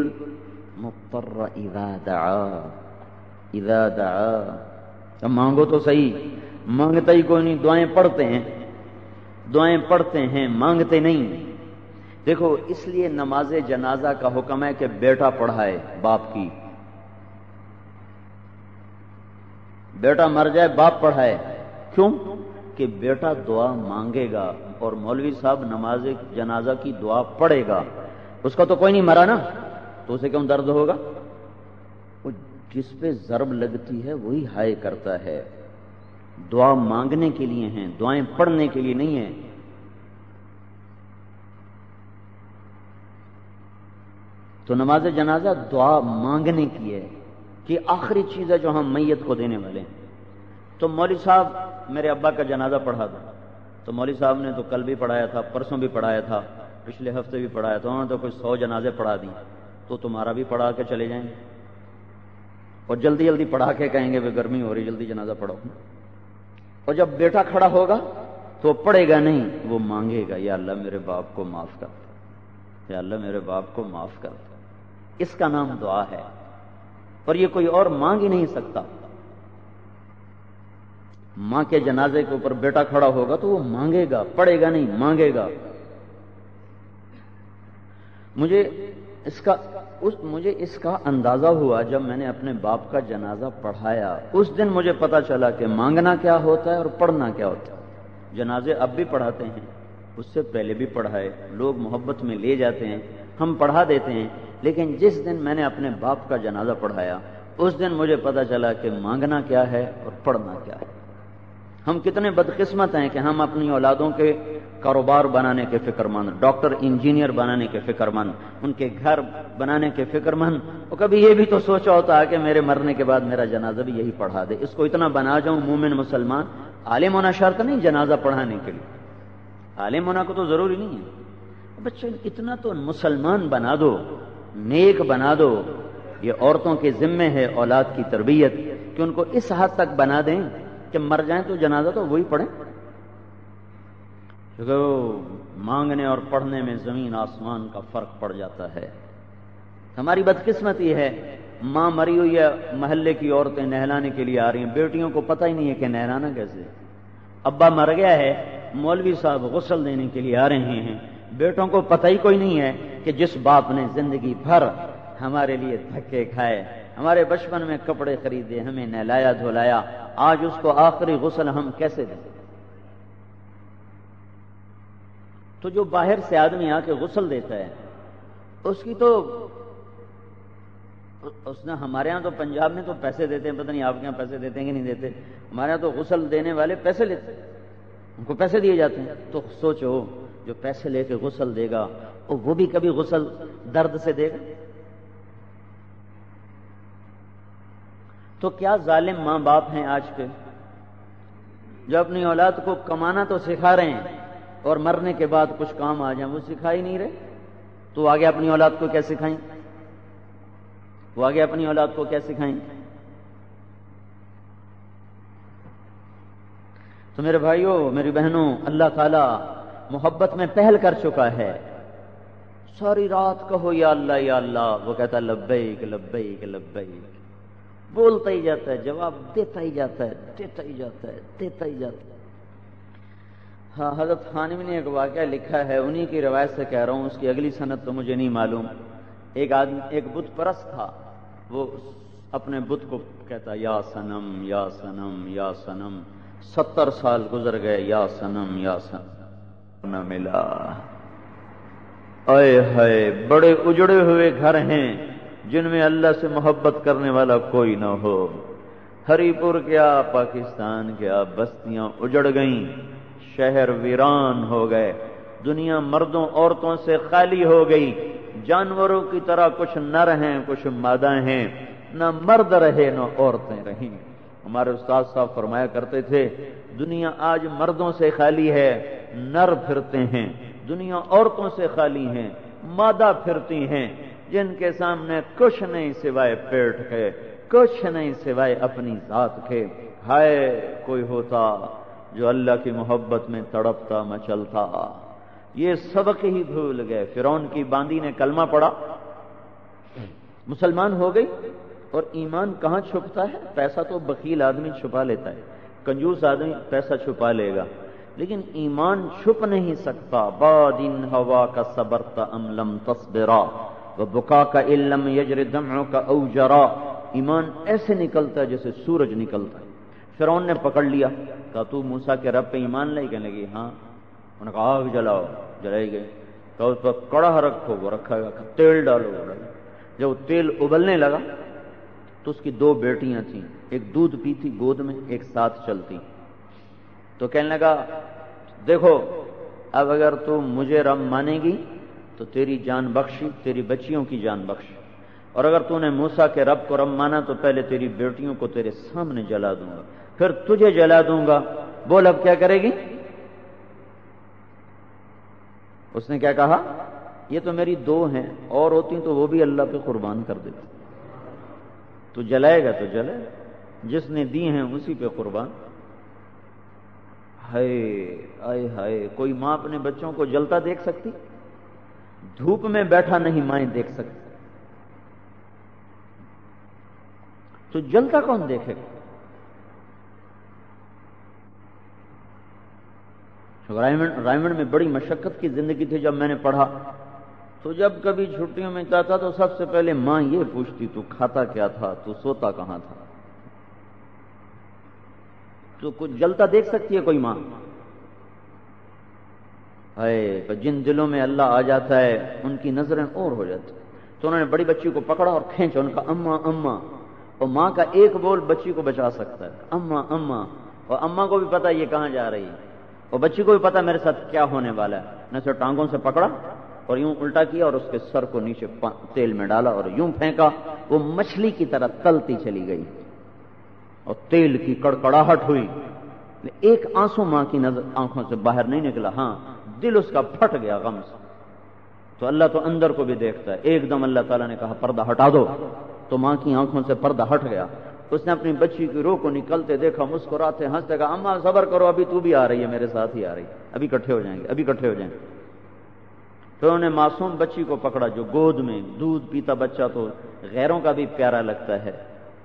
[SPEAKER 2] مضطر اذا دعا اذا دعا۔ مانگو تو صحیح، مانگتا ہی کوئی نہیں، دعائیں پڑھتے ہیں۔ دعائیں پڑھتے ہیں، مانگتے نہیں۔ دیکھو، اس لیے نماز جنازہ کا حکم ہے کہ بیٹا پڑھائے باپ کی۔ بیٹا مر جائے، باپ پڑھائے۔ کیوں؟ کہ بیٹا دعا مانگے گا اور مولوی صاحب نماز جنازہ کی دعا پڑھے گا۔ اس کا تو کوئی نہیں مرا نا، تو اسے کیوں درد ہوگا؟ جس پہ ضرب لگتی ہے، وہی ہائے کرتا ہے۔ دعا مانگنے کے لیے ہیں، دعائیں پڑھنے کے لیے نہیں ہیں۔ تو نماز جنازہ دعا مانگنے کی ہے کہ آخری چیز ہے جو ہم میت کو دینے والے ہیں۔ تو مولوی صاحب، میرے ابا کا جنازہ پڑھا دو۔ تو مولوی صاحب نے تو کل بھی پڑھایا تھا، پرسوں بھی پڑھایا تھا، پچھلے ہفتے بھی پڑھایا تھا، انہوں نے تو کچھ سو جنازے پڑھا دی۔ تو تمہارا بھی پڑھا کے چلے جائیں گے۔ اور جلدی جلدی پڑھا کے کہیں گے وہ گرمی ہو رہی، جلدی جنازہ پڑھو۔ اور جب بیٹا کھڑا ہوگا، تو پڑھے گا نہیں، وہ مانگے گا، یا اللہ میرے باپ کو معاف کر یا اللہ میرے باپ کو معاف کر اس کا نام دعا ہے اور یہ کوئی اور مانگ ہی نہیں سکتا۔ ماں کے جنازے کے اوپر بیٹا کھڑا ہوگا تو وہ مانگے گا پڑے گا نہیں، مانگے گا۔ مجھے اس کا، اس، مجھے اس کا اندازہ ہوا جب میں نے اپنے باپ کا جنازہ پڑھایا۔ اس دن مجھے پتا چلا کہ مانگنا کیا ہوتا ہے اور پڑھنا کیا ہوتا ہے۔ جنازے اب بھی پڑھاتے ہیں، اس سے پہلے بھی پڑھائے، لوگ محبت میں لے جاتے ہیں۔ ہم پڑھا دیتے ہیں، لیکن جس دن میں نے اپنے باپ کا جنازہ پڑھایا، اس دن مجھے پتا چلا کہ مانگنا کیا ہے اور پڑھنا کیا ہے۔ ہم کتنے بدقسمت ہیں کہ ہم اپنی اولادوں کے کاروبار بنانے کے فکر مند ڈاکٹر، انجینئر بنانے کے فکر مند ان کے گھر بنانے کے فکر مند اور کبھی یہ بھی تو سوچا ہوتا ہے کہ میرے مرنے کے بعد میرا جنازہ بھی یہی پڑھا دے۔ اس کو اتنا بنا جاؤں مومن مسلمان، عالم ہونا شرط نہیں جنازہ پڑھانے کے لیے۔ عالم ہونا کو تو ضروری نہیں ہے۔ بچے اتنا تو مسلمان بنا دو، نیک بنا دو، یہ عورتوں کے ذمے ہے اولاد کی تربیت، کہ ان کو اس حد تک بنا دیں کہ مر جائیں تو جنازہ تو وہی پڑھیں۔ مانگنے اور پڑھنے میں زمین آسمان کا فرق پڑ جاتا ہے۔ ہماری بدقسمت یہ ہے، ماں مری ہوئی ہے، محلے کی عورتیں نہلانے کے لیے آ رہی ہیں، بیٹیوں کو پتہ ہی نہیں ہے کہ نہلانا کیسے۔ ابا مر گیا ہے، مولوی صاحب غسل دینے کے لیے آ رہے ہیں۔ بیٹوں کو پتہ ہی کوئی نہیں ہے کہ جس باپ نے زندگی بھر ہمارے لیے دھکے کھائے، ہمارے بچپن میں کپڑے خریدے، ہمیں نہلایا دھولایا آج اس کو آخری غسل ہم کیسے دیں؟ تو جو باہر سے آدمی آ کے غسل دیتا ہے، اس کی تو اس نے ہمارے یہاں تو پنجاب میں تو پیسے دیتے ہیں، پتہ نہیں آپ کے یہاں پیسے دیتے ہیں کہ نہیں دیتے۔ ہمارے یہاں تو غسل دینے والے پیسے لیتے ہیں، ان کو پیسے دیے جاتے ہیں۔ تو سوچو جو پیسے لے کے غسل دے گا وہ بھی کبھی غسل درد سے دے گا؟ تو کیا ظالم ماں باپ ہیں آج کے؟ جو اپنی اولاد کو کمانا تو سکھا رہے ہیں اور مرنے کے بعد کچھ کام آ جائیں، وہ سکھا ہی نہیں رہے؟ تو آگے اپنی اولاد کو کیا سکھائیں؟ وہ آگے اپنی اولاد کو کیا سکھائیں؟ تو میرے بھائیوں میری بہنوں، اللہ تعالی محبت میں پہل کر چکا ہے۔ ساری رات کہو یا اللہ یا اللہ۔ وہ کہتا لبیک لبیک لبیک۔ بولتا ہی جاتا ہے، جواب دیتا ہی جاتا ہے، دیتا ہی جاتا ہے، دیتا ہی جاتا ہے۔ ہاں حضرت خانوی نے ایک واقعہ لکھا ہے، انہی کی روایت سے کہہ رہا ہوں، اس کی اگلی صنعت تو مجھے نہیں معلوم۔ ایک آدمی، ایک بت پرست تھا، وہ اپنے بت کو کہتا، یا سنم یا سنم یا سنم ستر سال گزر گئے، یا سنم یا سنم نہ ملا۔ اے ہے بڑے اجڑے ہوئے گھر ہیں جن میں اللہ سے محبت کرنے والا کوئی نہ ہو۔ ہری پور کیا پاکستان کیا بستیاں اجڑ گئیں۔ شہر ویران ہو گئے۔ دنیا مردوں عورتوں سے خالی ہو گئی۔ جانوروں کی طرح کچھ نر ہیں کچھ مادہ ہیں۔ نہ مرد رہے، نہ عورتیں رہیں۔ ہمارے استاد صاحب فرمایا کرتے تھے، دنیا آج مردوں سے خالی ہے، نر پھرتے ہیں۔ دنیا عورتوں سے خالی ہیں، مادہ پھرتی ہیں۔ جن کے سامنے کچھ نہیں سوائے پیٹ کے، کچھ نہیں سوائے اپنی ذات کے۔ ہائے، کوئی ہوتا جو اللہ کی محبت میں تڑپتا، مچلتا۔ یہ سبق ہی بھول گئے۔ فرون کی باندی نے کلمہ پڑا مسلمان ہو گئی؟ اور ایمان کہاں چھپتا ہے؟ پیسہ تو بکیل آدمی چھپا لیتا ہے، کنجوس آدمی پیسہ چھپا لے گا۔ لیکن ایمان چھپ نہیں سکتا۔ بادن ہوا کا صبرتا ام لم تصبرا بکا کا علم یجر دمعوں کا او جرا ایمان ایسے نکلتا ہے جیسے سورج نکلتا ہے۔ فرون نے پکڑ لیا۔ کہا تو موسا کے رب پہ ایمان لائی کہنے لگی ہاں۔ انہوں نے کہا، آگ جلاؤ۔ جلائی گئی کہا، اس پر کڑا رکھو، وہ رکھا گیا۔ تیل ڈالو۔ جب وہ تیل ابلنے لگا تو اس کی دو بیٹیاں تھیں۔ ایک دودھ پیتی، گود میں ایک ساتھ چلتی۔ تو کہنے لگا، دیکھو، اب اگر تو مجھے رب مانے گی، تو تیری جان بخشی، تیری بچیوں کی جان بخشی۔ اور اگر تو نے موسا کے رب کو رب مانا، تو پہلے تیری بیٹیوں کو تیرے سامنے جلا دوں گا۔ پھر تجھے جلا دوں گا۔ بول، اب کیا کرے گی؟ اس نے کیا کہا، یہ تو میری دو ہیں، اور ہوتی تو وہ بھی اللہ پہ قربان کر دیتی۔ تو جلائے گا تو جلے جس نے دی ہیں اسی پہ قربان۔ ہائے، آئے، ہائے، کوئی ماں اپنے بچوں کو جلتا دیکھ سکتی؟ دھوپ میں بیٹھا نہیں مائیں دیکھ سکتی۔ تو جلتا کون دیکھے گا؟ رائمنڈ میں بڑی مشقت کی زندگی تھی جب میں نے پڑھا۔ تو جب کبھی چھٹیوں میں جاتا تو سب سے پہلے ماں یہ پوچھتی، تو کھاتا کیا تھا؟ تو سوتا کہاں تھا؟ تو کچھ جلتا دیکھ سکتی ہے کوئی ماں؟ ہے جن دلوں میں اللہ آ جاتا ہے، ان کی نظریں اور ہو جاتی تو انہوں نے بڑی بچی کو پکڑا اور کھینچا، ان کا اما اما اور ماں کا ایک بول بچی کو بچا سکتا ہے اما اما اور اما کو بھی پتا یہ کہاں جا رہی ہے۔ اور بچی کو بھی پتا میرے ساتھ کیا ہونے والا ہے۔ نے اسے ٹانگوں سے پکڑا اور یوں الٹا کیا اور اس کے سر کو نیچے تیل میں ڈالا اور یوں پھینکا، وہ مچھلی کی طرح تلتی چلی گئی اور تیل کی کڑکڑاہٹ ہوئی۔ ایک آنسو ماں کی نظر آنکھوں سے باہر نہیں نکلا۔ ہاں دل اس کا پھٹ گیا غم سے تو اللہ تو اندر کو بھی دیکھتا ہے۔ ایک دم اللہ تعالیٰ نے کہا، پردہ ہٹا دو۔ تو ماں کی آنکھوں سے پردہ ہٹ گیا۔ اس نے اپنی بچی کی روح کو نکلتے دیکھا، مسکراتے ہنستے کہا اما صبر کرو، ابھی تو بھی آ رہی ہے، میرے ساتھ ہی آ رہی ہے۔ ابھی کٹھے ہو جائیں گے، ابھی کٹھے ہو جائیں گے۔ پھر انہوں نے معصوم بچی کو پکڑا جو گود میں دودھ پیتا بچہ تو غیروں کا بھی پیارا لگتا ہے۔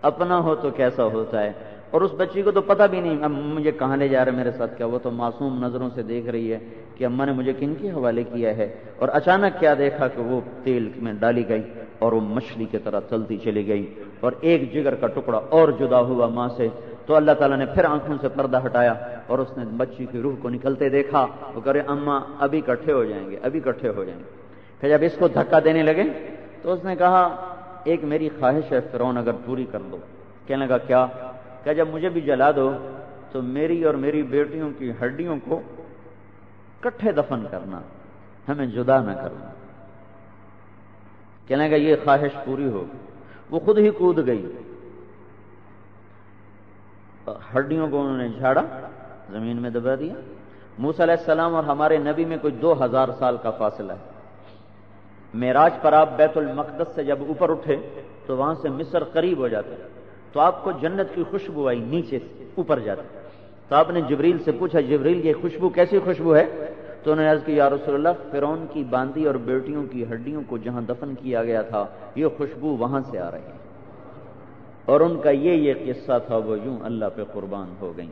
[SPEAKER 2] اپنا ہو تو کیسا ہوتا ہے۔ اور اس بچی کو تو پتہ بھی نہیں مجھے کہاں لے جا رہے میرے ساتھ، کیا وہ تو معصوم نظروں سے دیکھ رہی ہے کہ اما نے مجھے کن کے حوالے کیا ہے؟ اور اچانک کیا دیکھا کہ وہ تیل میں ڈالی گئی اور وہ مچھلی کی طرح چلتی چلی گئی اور ایک جگر کا ٹکڑا اور جدا ہوا ماں سے۔ تو اللہ تعالیٰ نے پھر آنکھوں سے پردہ ہٹایا اور اس نے بچی کی روح کو نکلتے دیکھا وہ کرے اما ابھی کٹھے ہو جائیں گے، ابھی کٹھے ہو جائیں گے۔ پھر جب اس کو دھکا دینے لگے تو اس نے کہا، ایک میری خواہش ہے فرون اگر پوری کر دو کہنے لگا، کیا؟ کہ جب مجھے بھی جلا دو تو میری اور میری بیٹیوں کی ہڈیوں کو کٹھے دفن کرنا، ہمیں جدا نہ کرنا۔ کہنے کا یہ خواہش پوری ہو وہ خود ہی کود گئی۔ ہڈیوں کو انہوں نے جھاڑا، زمین میں دبا دیا۔ موس علیہ السلام اور ہمارے نبی میں کوئی دو ہزار سال کا فاصلہ ہے۔ میراج پر آپ بیت المقدس سے جب اوپر اٹھے تو وہاں سے مصر قریب ہو جاتا تو آپ کو جنت کی خوشبو آئی، نیچے سے اوپر جاتی تو آپ نے جبریل سے پوچھا، جبریل، یہ خوشبو کیسی خوشبو ہے؟ تو انہوں نے عرض کی، یا رسول اللہ فرون کی باندی اور بیٹیوں کی ہڈیوں کو جہاں دفن کیا گیا تھا، یہ خوشبو وہاں سے آ رہی ہے۔ اور ان کا یہ یہ قصہ تھا وہ یوں اللہ پہ قربان ہو گئی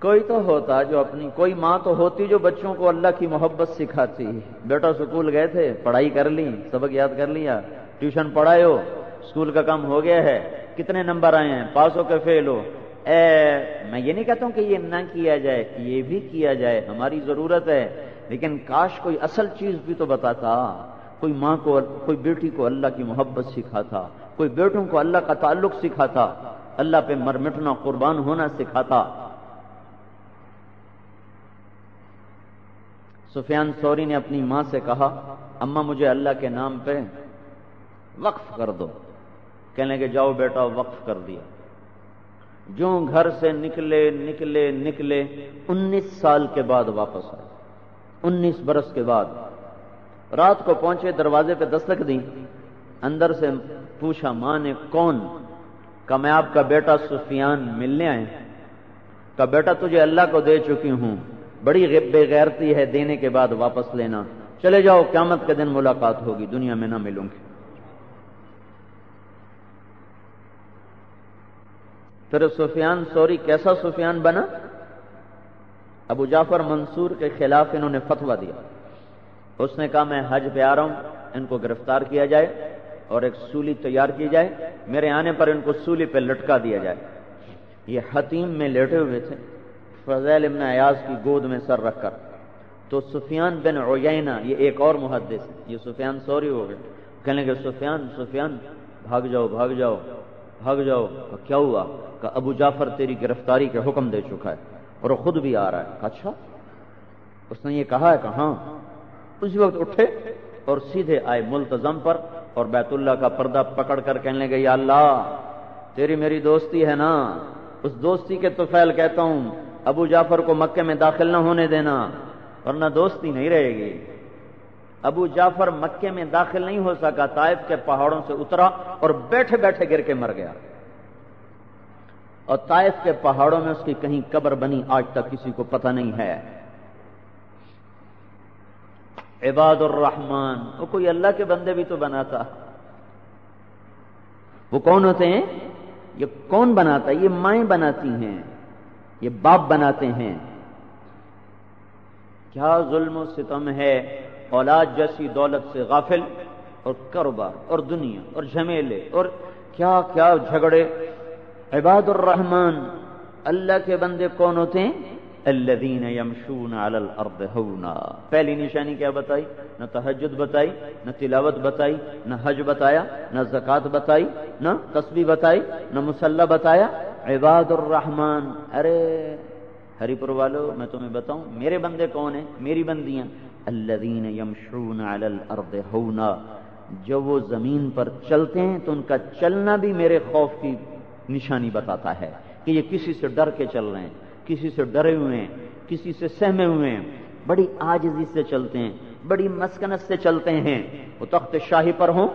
[SPEAKER 2] کوئی تو ہوتا جو اپنی، کوئی ماں تو ہوتی جو بچوں کو اللہ کی محبت سکھاتی۔ بیٹا سکول گئے تھے، پڑھائی کر لی، سبق یاد کر لیا، ٹیوشن پڑھائے ہو اسکول کا کام ہو گیا ہے، کتنے نمبر آئے ہیں، پاس ہو کے فیل ہو۔ اے، میں یہ نہیں کہتا ہوں کہ یہ نہ کیا جائے یہ بھی کیا جائے، ہماری ضرورت ہے۔ لیکن کاش کوئی اصل چیز بھی تو بتاتا، کوئی ماں کو، کوئی بیٹی کو اللہ کی محبت سکھاتا۔ کوئی بیٹوں کو اللہ کا تعلق سکھاتا، اللہ پہ مر مٹنا قربان ہونا سکھاتا۔ سفیان سوری نے اپنی ماں سے کہا اما مجھے اللہ کے نام پہ وقف کر دو۔ کہنے کے جاؤ بیٹا، وقف کر دیا۔ جو گھر سے نکلے نکلے نکلے، انیس سال کے بعد واپس آئے۔ انیس برس کے بعد۔ رات کو پہنچے، دروازے پہ دستک دی اندر سے پوچھا ماں نے کون؟ کہ میں آپ کا بیٹا سفیان ملنے آئے۔ کہ بیٹا تجھے اللہ کو دے چکی ہوں۔ بڑی بے غیرتی ہے دینے کے بعد واپس لینا۔ چلے جاؤ، قیامت کے دن ملاقات ہوگی۔ دنیا میں نہ ملوں گی۔ پھر سفیان، سوری، کیسا سفیان بنا؟ ابو جعفر منصور کے خلاف انہوں نے فتوا دیا۔ اس نے کہا میں حج پہ آ رہا ہوں، ان کو گرفتار کیا جائے۔ اور ایک سولی تیار کی جائے، میرے آنے پر ان کو سولی پہ لٹکا دیا جائے۔ یہ حتیم میں لیٹے ہوئے تھے۔ فضیل ابن ایاز کی گود میں سر رکھ کر۔ تو سفیان بن عیینہ، یہ ایک اور محدث ہے یہ سفیان سوری ہو گئے۔ کہنے لگے، سفیان سفیان، بھاگ جاؤ بھاگ جاؤ بھاگ جاؤ۔ کہ کیا ہوا؟ کہ ابو جعفر تیری گرفتاری کے حکم دے چکا ہے اور وہ خود بھی آ رہا ہے۔ اچھا۔ اس نے یہ کہا ہے کہ ہاں۔ اسی وقت اٹھے اور سیدھے آئے ملتظم پر اور بیت اللہ کا پردہ پکڑ کر کہنے لگے، یا اللہ، تیری میری دوستی ہے نا، اس دوستی کے تو فیل کہتا ہوں، ابو جعفر کو مکے میں داخل نہ ہونے دینا، ورنہ دوستی نہیں رہے گی. ابو جعفر مکے میں داخل نہیں ہو سکا، طائف کے پہاڑوں سے اترا اور بیٹھے بیٹھے گر کے مر گیا۔ اور طائف کے پہاڑوں میں اس کی کہیں قبر بنی، آج تک کسی کو پتہ نہیں ہے۔ عباد الرحمان وہ کوئی اللہ کے بندے بھی تو بناتا۔ وہ کون ہوتے ہیں؟ یہ کون بناتا؟ ہے یہ مائیں بناتی ہیں۔ یہ باپ بناتے ہیں۔ کیا ظلم و ستم ہے؟ اولاد جیسی دولت سے غافل اور کاروبار اور دنیا اور جھمیلے اور کیا کیا جھگڑے؟ عباد الرحمان اللہ کے بندے کون ہوتے ہیں؟ الذين يمشون على الارض هونا پہلی نشانی کیا بتائی؟ نہ تہجد بتائی، نہ تلاوت بتائی، نہ حج بتایا، نہ زکات بتائی، نہ تسبیح بتائی، نہ مسلح بتایا۔ عباد الرحمان ارے، ہری پور والو، میں تمہیں بتاؤں، میرے بندے کون ہیں؟ میری بندیاں۔ الذين يمشون على الارض هونا جو وہ زمین پر چلتے ہیں تو ان کا چلنا بھی میرے خوف کی نشانی بتاتا ہے کہ یہ کسی سے ڈر کے چل رہے ہیں۔ کسی سے ڈرے ہوئے ہیں، کسی سے سہمے ہوئے ہیں، بڑی آجزی سے چلتے ہیں، بڑی مسکنت سے چلتے ہیں۔ وہ تخت شاہی پر ہوں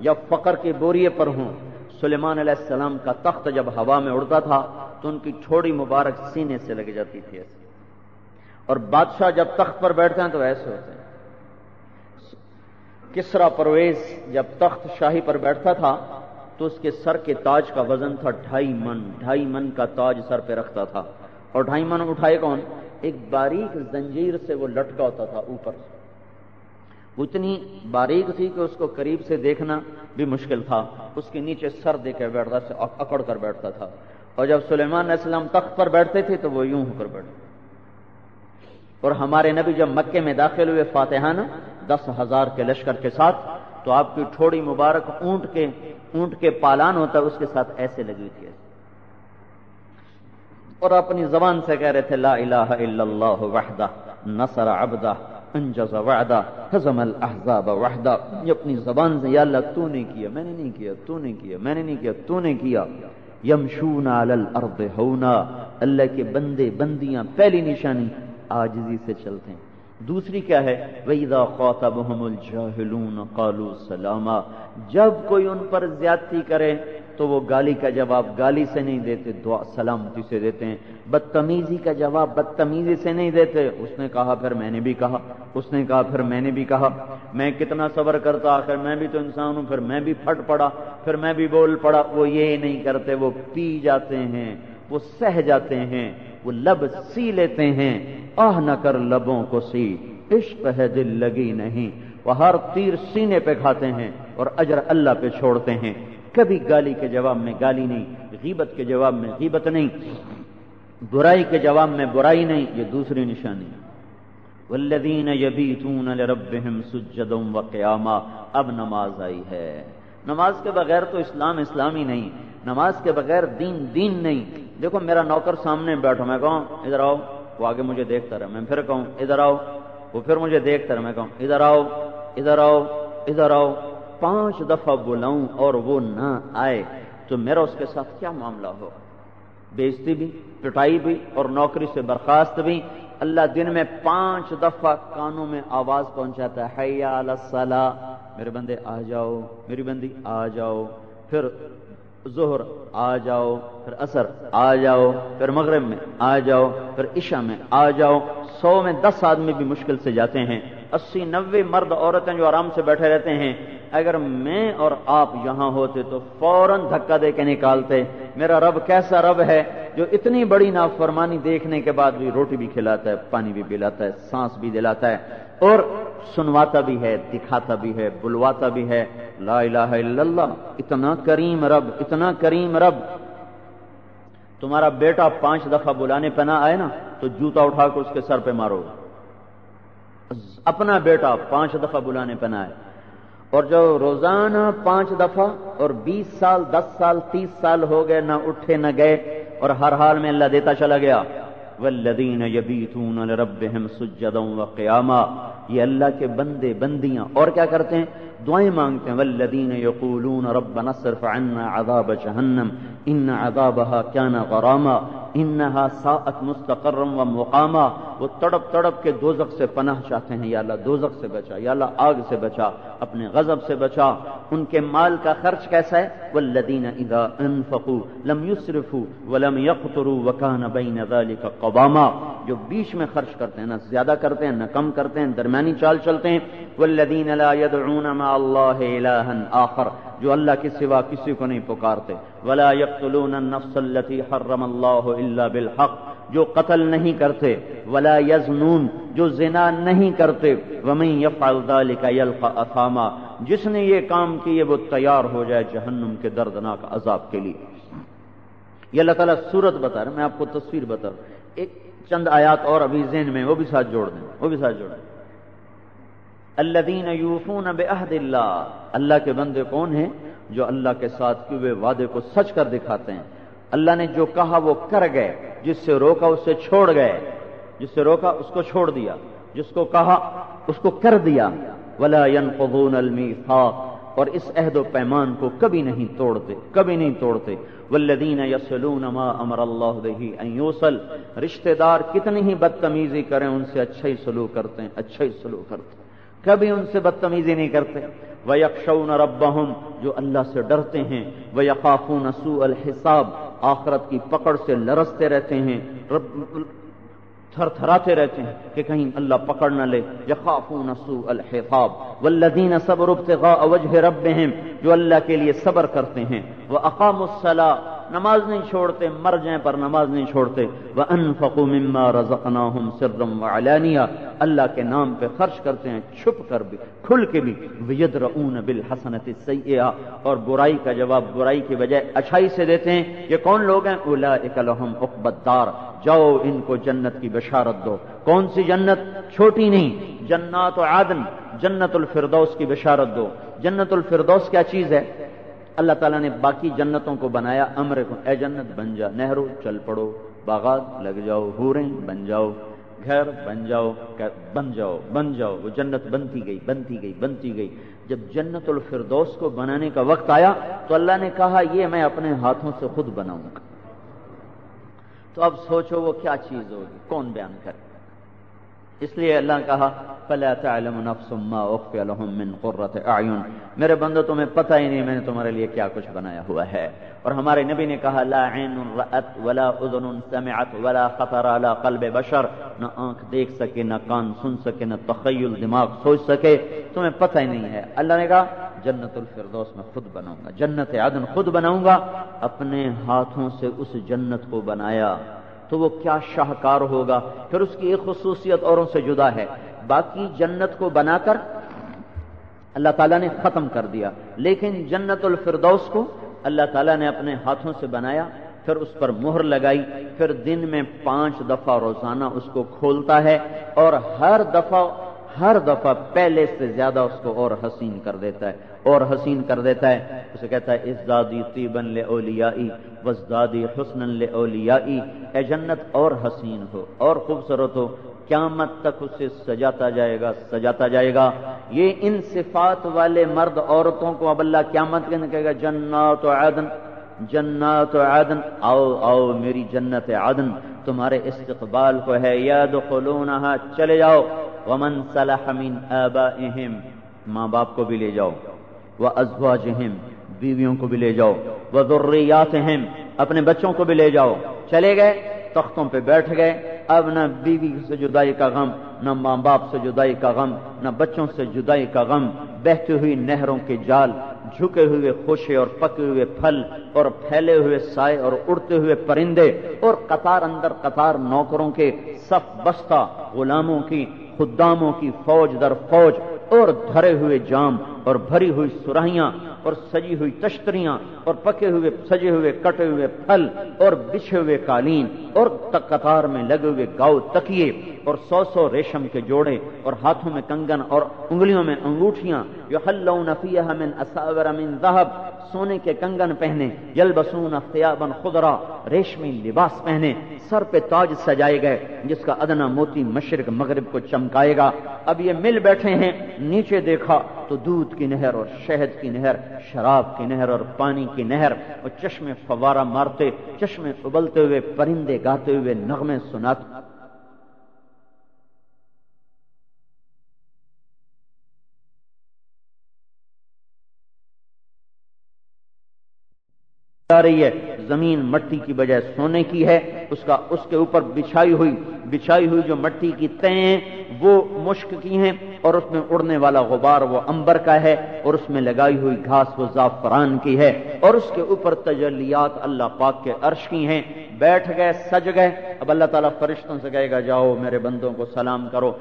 [SPEAKER 2] یا فقر کے بوریے پر ہوں؟ سلیمان علیہ السلام کا تخت جب ہوا میں اڑتا تھا، تو ان کی چھوڑی مبارک سینے سے لگ جاتی تھی ایسے اور بادشاہ جب تخت پر بیٹھتے ہیں تو ایسے ہوتے ہیں۔ کسرا پرویز جب تخت شاہی پر بیٹھتا تھا، تو اس کے سر کے تاج کا وزن تھا ڈھائی من ڈھائی من کا تاج سر پہ رکھتا تھا۔ اور ڈھائی من اٹھائے کون؟ ایک باریک زنجیر سے وہ لٹکا ہوتا تھا اوپر وہ اتنی باریک تھی کہ اس کو قریب سے دیکھنا بھی مشکل تھا۔ اس کے نیچے سر دے کے بیٹھتا سے اکڑ کر بیٹھتا تھا۔ اور جب سلیمان علیہ السلام تخت پر بیٹھتے تھے تو وہ یوں ہو کر بیٹھتے اور ہمارے نبی جب مکے میں داخل ہوئے فاتحانہ، دس ہزار کے لشکر کے ساتھ، تو آپ کی ٹھوڑی مبارک اونٹ کے اونٹ کے پالان ہوتا، اس کے ساتھ ایسے لگی تھی۔ اور اپنی زبان سے کہہ رہے تھے، لا الہ الا اللہ وحدہ، نصر عبدہ، انجز وعدہ حزم الاحزاب وحدہ. یہ اپنی زبان سے، یا اللہ، تو نے کیا، میں نے نہیں کیا، تو نے کیا، میں نے نہیں کیا، تو نے کیا. یمشون علی الارض ہونا، اللہ کے بندے، بندیاں، پہلی نشانی آجزی سے چلتے ہیں. دوسری کیا ہے، وَإِذَا خَاطَبَهُمُ الْجَاهِلُونَ قَالُوا سَلَامًا. جب کوئی ان پر زیادتی کرے تو وہ گالی کا جواب گالی سے نہیں دیتے، دعا، سلامتی سے دیتے ہیں۔ بدتمیزی کا جواب بدتمیزی سے نہیں دیتے۔ اس نے کہا، پھر میں نے بھی کہا۔ اس نے کہا، پھر میں نے بھی کہا۔ میں کتنا صبر کرتا، آخر میں بھی تو انسان ہوں، پھر میں بھی پھٹ پڑا، پھر میں بھی بول پڑا۔ وہ یہ نہیں کرتے، وہ پی جاتے ہیں، وہ سہ جاتے ہیں، وہ لب سی لیتے ہیں۔ آہ نہ کر لبوں کو سی، عشق ہے دل لگی نہیں۔ وہ ہر تیر سینے پہ کھاتے ہیں اور اجر اللہ پہ چھوڑتے ہیں۔ کبھی گالی کے جواب میں گالی نہیں، غیبت کے جواب میں غیبت نہیں، برائی کے جواب میں برائی نہیں، یہ دوسری نشانی والذین یبیتون لربہم سجدا وقیاما اب نماز آئی ہے۔ نماز کے بغیر تو اسلام اسلامی نہیں، نماز کے بغیر دین دین نہیں۔ دیکھو، میرا نوکر سامنے بیٹھو میں کہوں، ادھر آؤ، وہ آگے مجھے دیکھتا رہا میں پھر کہوں، ادھر آؤ، وہ پھر مجھے دیکھتا رہا میں کہوں، ادھر آؤ ادھر آؤ ادھر آؤ۔ پانچ دفعہ بلاؤں اور وہ نہ آئے تو میرا اس کے ساتھ کیا معاملہ ہو؟ بیزتی بھی، پٹائی بھی اور نوکری سے برخاست بھی۔ اللہ دن میں پانچ دفعہ کانوں میں آواز پہنچاتا ہے میرے بندے آ جاؤ، میری بندی آ جاؤ، پھر ظہر آ جاؤ، پھر اثر آ جاؤ، پھر مغرب میں آ جاؤ، پھر عشاء میں آ جاؤ۔ سو میں دس آدمی بھی مشکل سے جاتے ہیں۔ اسی نوے مرد عورتیں جو آرام سے بیٹھے رہتے ہیں، اگر میں اور آپ یہاں ہوتے تو فوراً دھکا دے کے نکالتے۔ میرا رب کیسا رب ہے جو اتنی بڑی نافرمانی دیکھنے کے بعد بھی روٹی بھی کھلاتا ہے، پانی بھی پلاتا ہے، سانس بھی دلاتا ہے۔ اور سنواتا بھی ہے، دکھاتا بھی ہے، بلواتا بھی ہے۔ لا الہ الا اللہ، اتنا کریم رب، اتنا کریم رب۔ تمہارا بیٹا پانچ دفعہ بلانے پہ نہ آئے نا، تو جوتا اٹھا کے اس کے سر پہ مارو۔ اپنا بیٹا پانچ دفعہ بلانے پہ اور جو روزانہ پانچ دفعہ اور بیس سال، دس سال، تیس سال ہو گئے، نہ اٹھے، نہ گئے، اور ہر حال میں اللہ دیتا چلا گیا۔ والذین یبیتون لربہم سجدا وقیاما یہ اللہ کے بندے، بندیاں اور کیا کرتے ہیں؟ دعائیں مانگتے ہیں والذین یقولون ربنا صرف عنا عذاب جہنم ان عذابها كان غراما انہا ساعت مستقرم و مقاما وہ تڑپ تڑپ کے دوزخ سے پناہ چاہتے ہیں، یا اللہ دوزخ سے بچا، یا اللہ آگ سے بچا، اپنے غضب سے بچا۔ ان کے مال کا خرچ کیسا ہے؟ والذین اذا انفقوا لم يسرفوا ولم يقتروا وكان بين ذلك قواما۔ جو بیچ میں خرچ کرتے ہیں، نہ زیادہ کرتے ہیں، نہ کم کرتے ہیں، درمیانی چال چلتے ہیں۔ والذین لا يدعون مع الله الها آخر، جو اللہ کے سوا کسی کو نہیں پکارتے۔ ولا يقتلون النفس التي حرم الله الا بالحق۔ جو قتل نہیں کرتے، ولا یزنون جو زنا نہیں کرتے، ومن يفعل ذلك يلقى اثاما جس نے یہ کام کیے، وہ تیار ہو جائے جہنم کے دردناک عذاب کے لیے۔ یہ اللہ تعالیٰ صورت بتا رہا میں آپ کو تصویر بتا رہا ایک چند آیات اور ابھی ذہن میں، وہ بھی ساتھ جوڑ دیں، وہ بھی ساتھ جوڑ دیں۔ الذین یوفون بعہد اللہ۔ اللہ کے بندے کون ہیں؟ جو اللہ کے ساتھ کیے ہوئے وعدے کو سچ کر دکھاتے ہیں۔ اللہ نے جو کہا وہ کر گئے، جس سے روکا اس سے چھوڑ گئے۔ جس سے روکا اس کو چھوڑ دیا۔ جس کو کہا اس کو کر دیا۔ ولا ينقضون الميثاق۔ اور اس عہد و پیمان کو کبھی نہیں توڑتے، کبھی نہیں توڑتے۔ والذین یصلون ما امر اللہ به ان یوصل رشتہ دار کتنی ہی بدتمیزی کریں، ان سے اچھا ہی سلوک کرتے ہیں اچھا ہی سلوک کرتے ہیں۔ کبھی ان سے بدتمیزی نہیں کرتے۔ وہ یکشون ربہم جو اللہ سے ڈرتے ہیں۔ وہ یقافون سوء الحساب، آخرت کی پکڑ سے لرستے رہتے ہیں۔ رب، تھر تھراتے رہتے ہیں کہ کہیں اللہ پکڑ نہ لے۔ یخافون سوء الحساب۔ والذین صبر ابتغاء وجہ ربہم جو اللہ کے لیے صبر کرتے ہیں۔ وہ اقام الصلاة نماز نہیں چھوڑتے، مر جائیں پر نماز نہیں چھوڑتے۔ وہ انفقو مما رزقناہم سرم وعلانیہ اللہ کے نام پہ خرچ کرتے ہیں، چھپ کر بھی، کھل کے بھی۔ ویدرؤون بالحسنت السیئہ اور برائی کا جواب، برائی کی بجائے اچھائی سے دیتے ہیں۔ یہ کون لوگ ہیں؟ اولئک لہم عقبت دار جاؤ ان کو جنت کی بشارت دو۔ کون سی جنت؟ چھوٹی نہیں، جنات و عادن، جنت الفردوس کی بشارت دو۔ جنت الفردوس کیا چیز ہے؟ اللہ تعالیٰ نے باقی جنتوں کو بنایا، امر کو، اے جنت بن جا، نہرو چل پڑو، باغات لگ جاؤ ہوریں بن جاؤ، گھر بن جاؤ بن جاؤ بن جاؤ، وہ جنت بنتی گئی بنتی گئی بنتی گئی۔ جب جنت الفردوس کو بنانے کا وقت آیا تو اللہ نے کہا، یہ میں اپنے ہاتھوں سے خود بناؤں گا۔ تو اب سوچو وہ کیا چیز ہوگی، کون بیان کرے؟ اس لیے اللہ نے کہا، فلا تعلم نفس ما اخفي لهم من قرة اعين میرے بندو، تمہیں پتہ ہی نہیں میں نے تمہارے لیے کیا کچھ بنایا ہوا ہے۔ اور ہمارے نبی نے کہا، لا عین رأت ولا اذن سمعت ولا خطر على قلب بشر۔ نہ آنکھ دیکھ سکے، نہ کان سن سکے، نہ تخیل دماغ سوچ سکے۔ تمہیں پتہ ہی نہیں ہے۔ اللہ نے کہا، جنت الفردوس میں خود بناؤں گا، جنت عدن خود بناؤں گا۔ اپنے ہاتھوں سے اس جنت کو بنایا۔ تو وہ کیا شاہکار ہوگا؟ پھر اس کی ایک خصوصیت اوروں سے جدا ہے۔ باقی جنت کو بنا کر اللہ تعالیٰ نے ختم کر دیا۔ لیکن جنت الفردوس کو اللہ تعالیٰ نے اپنے ہاتھوں سے بنایا، پھر اس پر مہر لگائی، پھر دن میں پانچ دفعہ روزانہ اس کو کھولتا ہے اور ہر دفعہ ہر دفعہ پہلے سے زیادہ اس کو اور حسین کر دیتا ہے۔ اور حسین کر دیتا ہے۔ اسے کہتا ہے ازدادی طیبن لے اولیائی وزدادی حسن لے اولیائی اے جنت اور حسین ہو اور خوبصورت ہو، قیامت تک اسے سجاتا جائے گا، سجاتا جائے گا۔ یہ ان صفات والے مرد عورتوں کو اب اللہ قیامت کے کہے گا، جنات و عدن، جنات و عدن۔ آؤ آؤ میری جنت عدن، تمہارے استقبال کو ہے یاد خلونہا، چلے جاؤ۔ ومن صلح من آبائہم ماں باپ کو بھی لے جاؤ۔ وہ ازواجہم بیویوں کو بھی لے جاؤ وہ اپنے بچوں کو بھی لے جاؤ۔ چلے گئے، تختوں پہ بیٹھ گئے۔ اب نہ بیوی سے جدائی کا غم، نہ ماں باپ سے جدائی کا غم، نہ بچوں سے جدائی کا غم۔ بہتی ہوئی نہروں کے جال، جھکے ہوئے خوشے اور پکے ہوئے پھل اور پھیلے ہوئے سائے اور اڑتے ہوئے پرندے اور قطار اندر قطار نوکروں کے صف بستہ غلاموں کی، خداموں کی فوج در فوج اور دھرے ہوئے جام۔ اور بھری ہوئی سراہیاں اور سجی ہوئی تشتریاں اور پکے ہوئے، سجے ہوئے، کٹے ہوئے پھل اور بچھے ہوئے قالین اور قطار میں لگے ہوئے گاؤ تکیے اور سو سو ریشم کے جوڑے اور ہاتھوں میں کنگن اور انگلیوں میں انگوٹھیاں جو من اساور من ذہب، سونے کے کنگن پہنے، یلبسون ثیابا خضرا، ریشمی لباس پہنے، سر پہ تاج سجائے گئے، جس کا ادنا موتی مشرق مغرب کو چمکائے گا۔ اب یہ مل بیٹھے ہیں، نیچے دیکھا تو دودھ کی نہر اور شہد کی نہر، شراب کی نہر اور پانی کی نہر اور چشمے فوارہ مارتے، چشمے ابلتے ہوئے، پرندے گاتے ہوئے، نغمے سناتے۔ رہی ہے۔ زمین مٹی کی بجائے سونے کی ہے، اس کا، اس کے اوپر بچھائی ہوئی بچھائی ہوئی جو مٹی کی تہیں وہ مشک کی ہیں اور اس میں اڑنے والا غبار وہ انبر کا ہے اور اس میں لگائی ہوئی گھاس وہ زعفران کی ہے اور اس کے اوپر تجلیات اللہ پاک کے عرش کی ہیں۔ بیٹھ گئے، سج گئے۔ اب اللہ تعالیٰ فرشتوں سے کہے گا، جاؤ میرے بندوں کو سلام کرو۔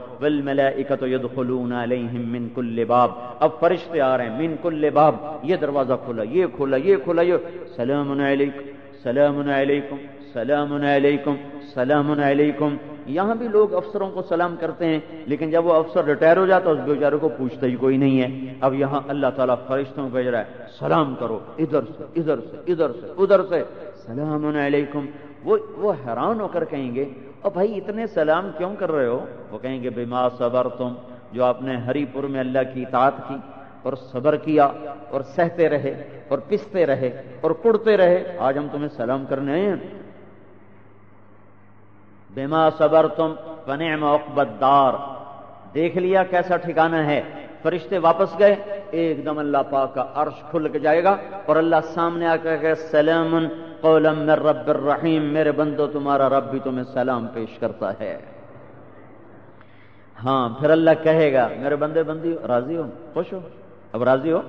[SPEAKER 2] يدخلون عليهم من كل باب۔ اب فرشتے آ رہے ہیں، من كل باب۔ یہ دروازہ کھلا یہ کھلا یہ کھلا یہ۔ سلام علیکم سلام علیکم سلام علیکم سلام علیکم۔ یہاں بھی لوگ افسروں کو سلام کرتے ہیں، لیکن جب وہ افسر ریٹائر ہو جاتا ہے، اس بیچارے کو پوچھتا ہی کوئی نہیں ہے۔ اب یہاں اللہ تعالیٰ فرشتوں بھیج رہا ہے، سلام کرو، ادھر سے ادھر سے ادھر سے ادھر سے۔ سلام علیکم۔ وہ وہ حیران ہو کر کہیں گے، اور بھائی اتنے سلام کیوں کر رہے ہو؟ وہ کہیں گے بیما صبر تم جو آپ نے ہری پور میں اللہ کی اطاعت کی اور صبر کیا اور سہتے رہے اور پستے رہے اور کڑتے رہے، آج ہم تمہیں سلام کرنے آئے ہیں۔ بیما صبر تم پنے دار دیکھ لیا کیسا ٹھکانا ہے۔ فرشتے واپس گئے، ایک دم اللہ پاک کا عرش کھل کے جائے گا اور اللہ سامنے آ کر کہ سلام قولم من رب الرحیم، میرے بندو، تمہارا رب بھی تمہیں سلام پیش کرتا ہے۔ ہاں پھر اللہ کہے گا، میرے بندے، بندی، راضی ہو، خوش ہو۔ اب راضی ہو؟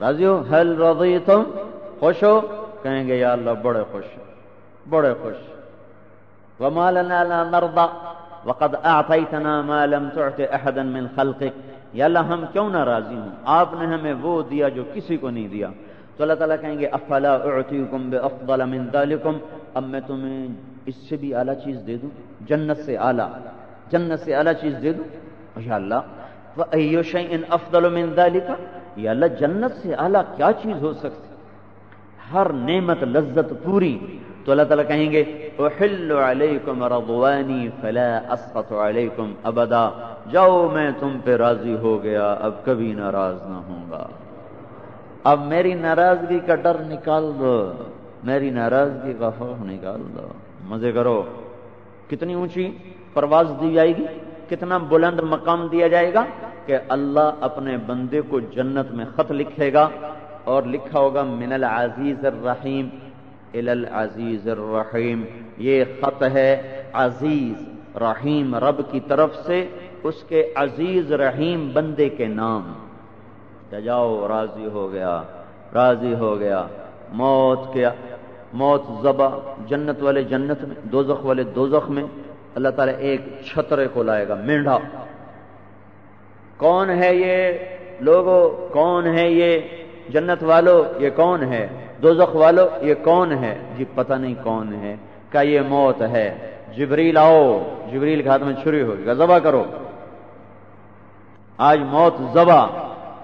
[SPEAKER 2] راضی ہو؟ حل رضی تم خوش ہو؟ کہیں گے یا اللہ، بڑے خوش بڑے خوش۔ وما لنا لا نرضى، وقد اعطيتنا ما لم تعط احدا من خلقك۔ یا اللہ، ہم کیوں نہ راضی ہوں آپ نے ہمیں وہ دیا جو کسی کو نہیں دیا۔ تو اللہ تعالیٰ کہیں گے، افلا اعطيكم بافضل من ذلكم؟ اب میں تمہیں اس سے بھی اعلیٰ چیز دے دوں، جنت سے اعلیٰ، جنت سے اعلیٰ چیز دے دوں؟ یا اللہ وَأَيُّ شَيْءٍ أَفْضَلُ مِن ذَلِكَ؟ یا اللہ، جنت سے اعلیٰ کیا چیز ہو سکتی؟ ہر نعمت، لذت پوری۔ تو اللہ تعالیٰ کہیں گے احل علیکم رضوانی فلا اسقط علیکم ابدا جاؤ، میں تم پہ راضی ہو گیا، اب کبھی ناراض نہ ہوں گا۔ اب میری ناراضگی کا ڈر نکال دو۔ میری ناراضگی کا خوف نکال دو۔ مزے کرو۔ کتنی اونچی پرواز دی جائے گی؟ کتنا بلند مقام دیا جائے گا؟ کہ اللہ اپنے بندے کو جنت میں خط لکھے گا اور لکھا ہوگا، من العزیز الرحیم العزیز الرحیم۔ یہ خط ہے عزیز، رحیم رب کی طرف سے، اس کے عزیز رحیم بندے کے نام۔ جاؤ، راضی ہو گیا، راضی ہو گیا۔ موت کیا موت زبا جنت والے جنت میں، دوزخ والے دوزخ میں، اللہ تعالیٰ ایک چھترے کو لائے گا مینڈا کون ہے یہ لوگوں کون ہے یہ جنت والو یہ کون ہے دوزخ والو یہ کون ہے جی پتہ نہیں کون ہے کیا یہ موت ہے جبریل آؤ جبریل کے ہاتھ میں چھری ہوگی ذبح کرو آج موت ذبح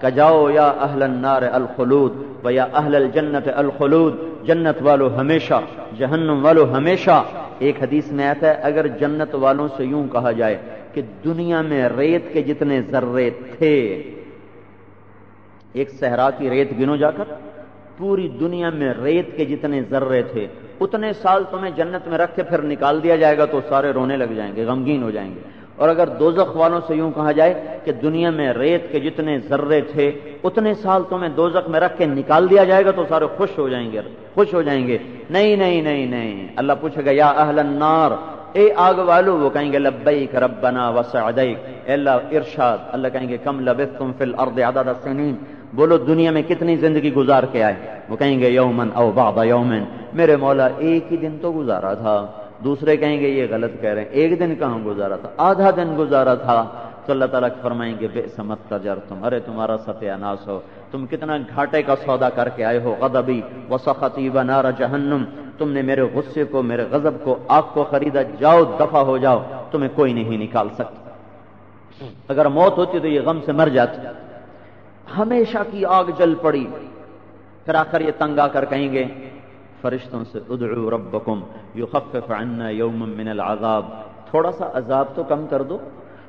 [SPEAKER 2] کا جاؤ یا اہل النار الخلود و یا اہل الجنت الخلود جنت والو ہمیشہ جہنم والو ہمیشہ ایک حدیث میں آتا ہے اگر جنت والوں سے یوں کہا جائے کہ دنیا میں ریت کے جتنے ذرے تھے، ایک صحرا کی ریت گنو جا کر، پوری دنیا میں ریت کے جتنے ذرے تھے، اتنے سال تمہیں جنت میں رکھ کے پھر نکال دیا جائے گا تو سارے رونے لگ جائیں گے، غمگین ہو جائیں گے۔ اور اگر دوزخ والوں سے یوں کہا جائے کہ دنیا میں ریت کے جتنے ذرے تھے، اتنے سال تمہیں دوزخ میں رکھ کے نکال دیا جائے گا تو سارے خوش ہو جائیں گے، خوش ہو جائیں گے۔ نہیں نہیں نہیں نہیں۔ اللہ پوچھے گا، یا اہل النار اے آگ والو، وہ کہیں گے لبیک ربنا وسعدیک۔ اے اللہ، ارشاد۔ اللہ کہیں گے کم لبثتم فی الارض عدد السنین۔ بولو، دنیا میں کتنی زندگی گزار کے آئے؟ وہ کہیں گے یومن او بعد یومن۔ میرے مولا، ایک ہی دن تو گزارا تھا۔ دوسرے کہیں گے یہ غلط کہہ رہے ہیں، ایک دن کہاں گزارا تھا؟ آدھا دن گزارا تھا۔ تو اللہ تعالیٰ فرمائیں گے بے سمت تجر تم۔ ارے، تمہارا ستیہ ناس ہو۔ تم کتنا گھاٹے کا سودا کر کے آئے ہو، غضبی۔ و سختی و نار جہنم۔ تم نے میرے غصے کو، میرے غضب کو، آگ کو خریدا، جاؤ، دفع ہو جاؤ، تمہیں کوئی نہیں نکال سکتا۔ اگر موت ہوتی تو یہ غم سے مر جاتی۔ ہمیشہ کی آگ جل پڑی۔ پھر آخر یہ تنگ آ کر کہیں گے، فرشتوں سے ادعو ربکم یخفف عنا یوم من العذاب۔ تھوڑا سا عذاب تو کم کر دو۔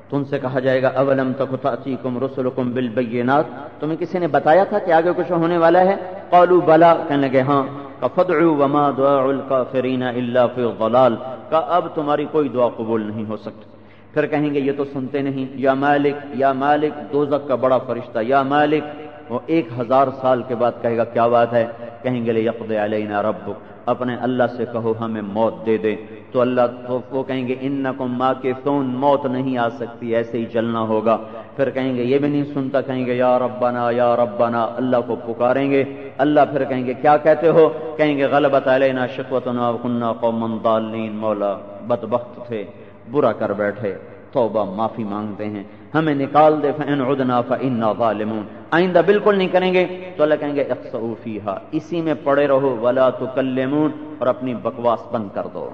[SPEAKER 2] تو ان سے کہا جائے گا، اولم تک تاتیکم رسلکم بالبینات۔ تمہیں کسی نے بتایا تھا کہ آگے کچھ ہونے والا ہے؟ قالوا بلا۔ کہنے لگے ہاں۔ فدعوا وما دعا الکافرین الا فی الضلال کا اب تمہاری کوئی دعا قبول نہیں ہو سکتی۔ پھر کہیں گے، یہ تو سنتے نہیں۔ یا مالک یا مالک دوزک کا بڑا فرشتہ، یا مالک۔ وہ ایک ہزار سال کے بعد کہے گا، کیا بات ہے؟ کہیں گے لے یقد علینا رب اپنے اللہ سے کہو، ہمیں موت دے دے۔ تو اللہ تو وہ کہیں گے ان ماں کے سون موت نہیں آ سکتی، ایسے ہی چلنا ہوگا۔ پھر کہیں گے، یہ بھی نہیں سنتا کہیں گے، یا ربنا یا ربنا اللہ کو پکاریں گے۔ اللہ پھر کہیں گے، کیا کہتے ہو؟ کہیں گے، غلبت علینا شکوتنا کنہ قوم ضالین مولا، بدبخت تھے، برا کر بیٹھے، توبہ معافی مانگتے ہیں۔ ہمیں نکال دے فن عدنا فنا ظالمون۔ آئندہ بالکل نہیں کریں گے، تو اللہ کہیں گے فیہا اسی میں پڑے رہو، ولا تکلمون اور اپنی بکواس بند کر دو۔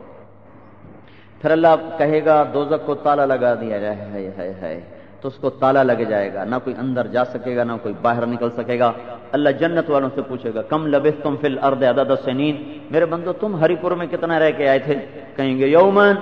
[SPEAKER 2] پھر اللہ کہے گا دوزک کو تالا لگا دیا جائے ہے ہے ہے تو اس کو تالا لگ جائے گا۔ نہ کوئی اندر جا سکے گا، نہ کوئی باہر نکل سکے گا۔ اللہ جنت والوں سے پوچھے گا، کم لبس تم فل ارد عدد سنین؟ میرے بندو، تم ہری پور میں کتنا رہ کے آئے تھے؟ کہیں گے، یومن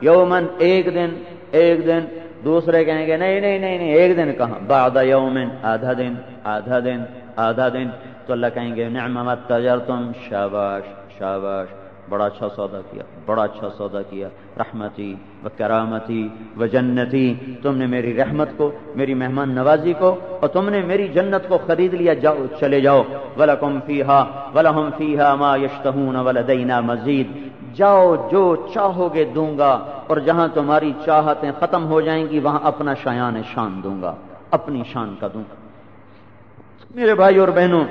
[SPEAKER 2] یومن، ایک دن ایک دن۔ دوسرے کہیں گے، نہیں نہیں نہیں نہیں، ایک دن کہاں؟ بعد یومن، آدھا دن آدھا دن آدھا دن۔ تو اللہ کہیں گے، نعمت تجر تم شاباش شاباش۔ بڑا اچھا سودا کیا، بڑا اچھا سودا کیا۔ رحمتی و کرامتی و جنتی، تم نے میری رحمت کو، میری مہمان نوازی کو اور تم نے میری جنت کو خرید لیا، جاؤ، چلے جاؤ۔ وَلَكُمْ فِيهَا وَلَهُمْ فِيهَا مَا يَشْتَهُونَ وَلَدَيْنَا مَزِيد جاؤ، جو چاہو گے دوں گا اور جہاں تمہاری چاہتیں ختم ہو جائیں گی، وہاں اپنا شایان شان دوں گا، اپنی شان کا دوں گا۔ میرے بھائی اور بہنوں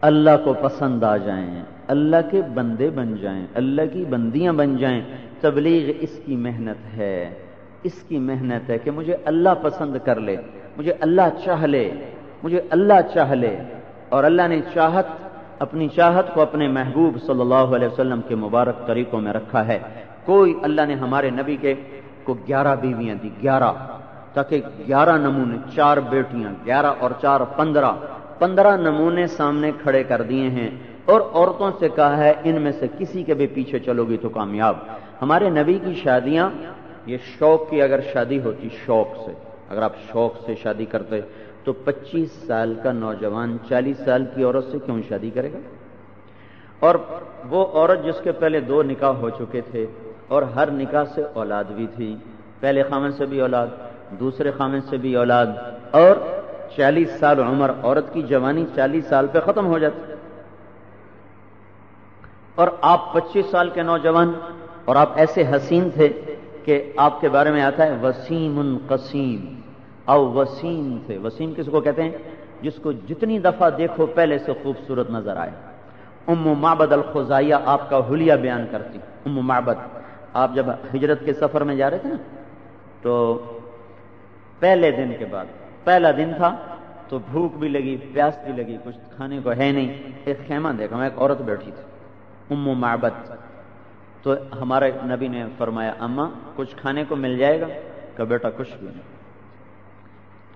[SPEAKER 2] اللہ کو پسند آ جائیں، اللہ کے بندے بن جائیں، اللہ کی بندیاں بن جائیں، تبلیغ اس کی محنت ہے۔ اس کی محنت ہے کہ مجھے اللہ پسند کر لے، مجھے اللہ چاہ لے، مجھے اللہ چاہ لے۔ اور اللہ نے چاہت، اپنی چاہت کو اپنے محبوب صلی اللہ علیہ وسلم کے مبارک طریقوں میں رکھا ہے۔ کوئی اللہ نے ہمارے نبی کے کو گیارہ بیویاں دی، گیارہ، تاکہ گیارہ نمونے، چار بیٹیاں، گیارہ اور چار پندرہ۔ پندرہ نمونے سامنے کھڑے کر دیے ہیں اور عورتوں سے کہا ہے، ان میں سے کسی کے بھی پیچھے چلو گی تو کامیاب۔ ہمارے نبی کی شادیاں، یہ شوق کی اگر شادی ہوتی، شوق سے، اگر آپ شوق سے شادی کرتے، تو پچیس سال کا نوجوان، چالیس سال کی عورت سے کیوں شادی کرے گا؟ اور وہ عورت جس کے پہلے دو نکاح ہو چکے تھے، اور ہر نکاح سے اولاد بھی تھی۔ پہلے خامن سے بھی اولاد، دوسرے خامن سے بھی اولاد، اور چالیس سال عمر عورت کی جوانی چالیس سال پہ ختم ہو جاتی اور آپ پچیس سال کے نوجوان اور آپ ایسے حسین تھے کہ آپ کے بارے میں آتا ہے وسیم قسیم او وسیم تھے۔ وسیم کس کو کہتے ہیں؟ جس کو جتنی دفعہ دیکھو پہلے سے خوبصورت نظر آئے۔ ام معبد الخزائیہ آپ کا حلیہ بیان کرتی۔ ام معبد۔ آپ جب ہجرت کے سفر میں جا رہے تھے نا، تو پہلے دن کے بعد پہلا دن تھا تو بھوک بھی لگی، پیاس بھی لگی، کچھ کھانے کو ہے نہیں۔ ایک خیمہ دیکھا، میں ایک عورت بیٹھی تھی، ام معبد۔ تو ہمارے نبی نے فرمایا اما کچھ کھانے کو مل جائے گا؟ کہ بیٹا، کچھ بھی نہیں۔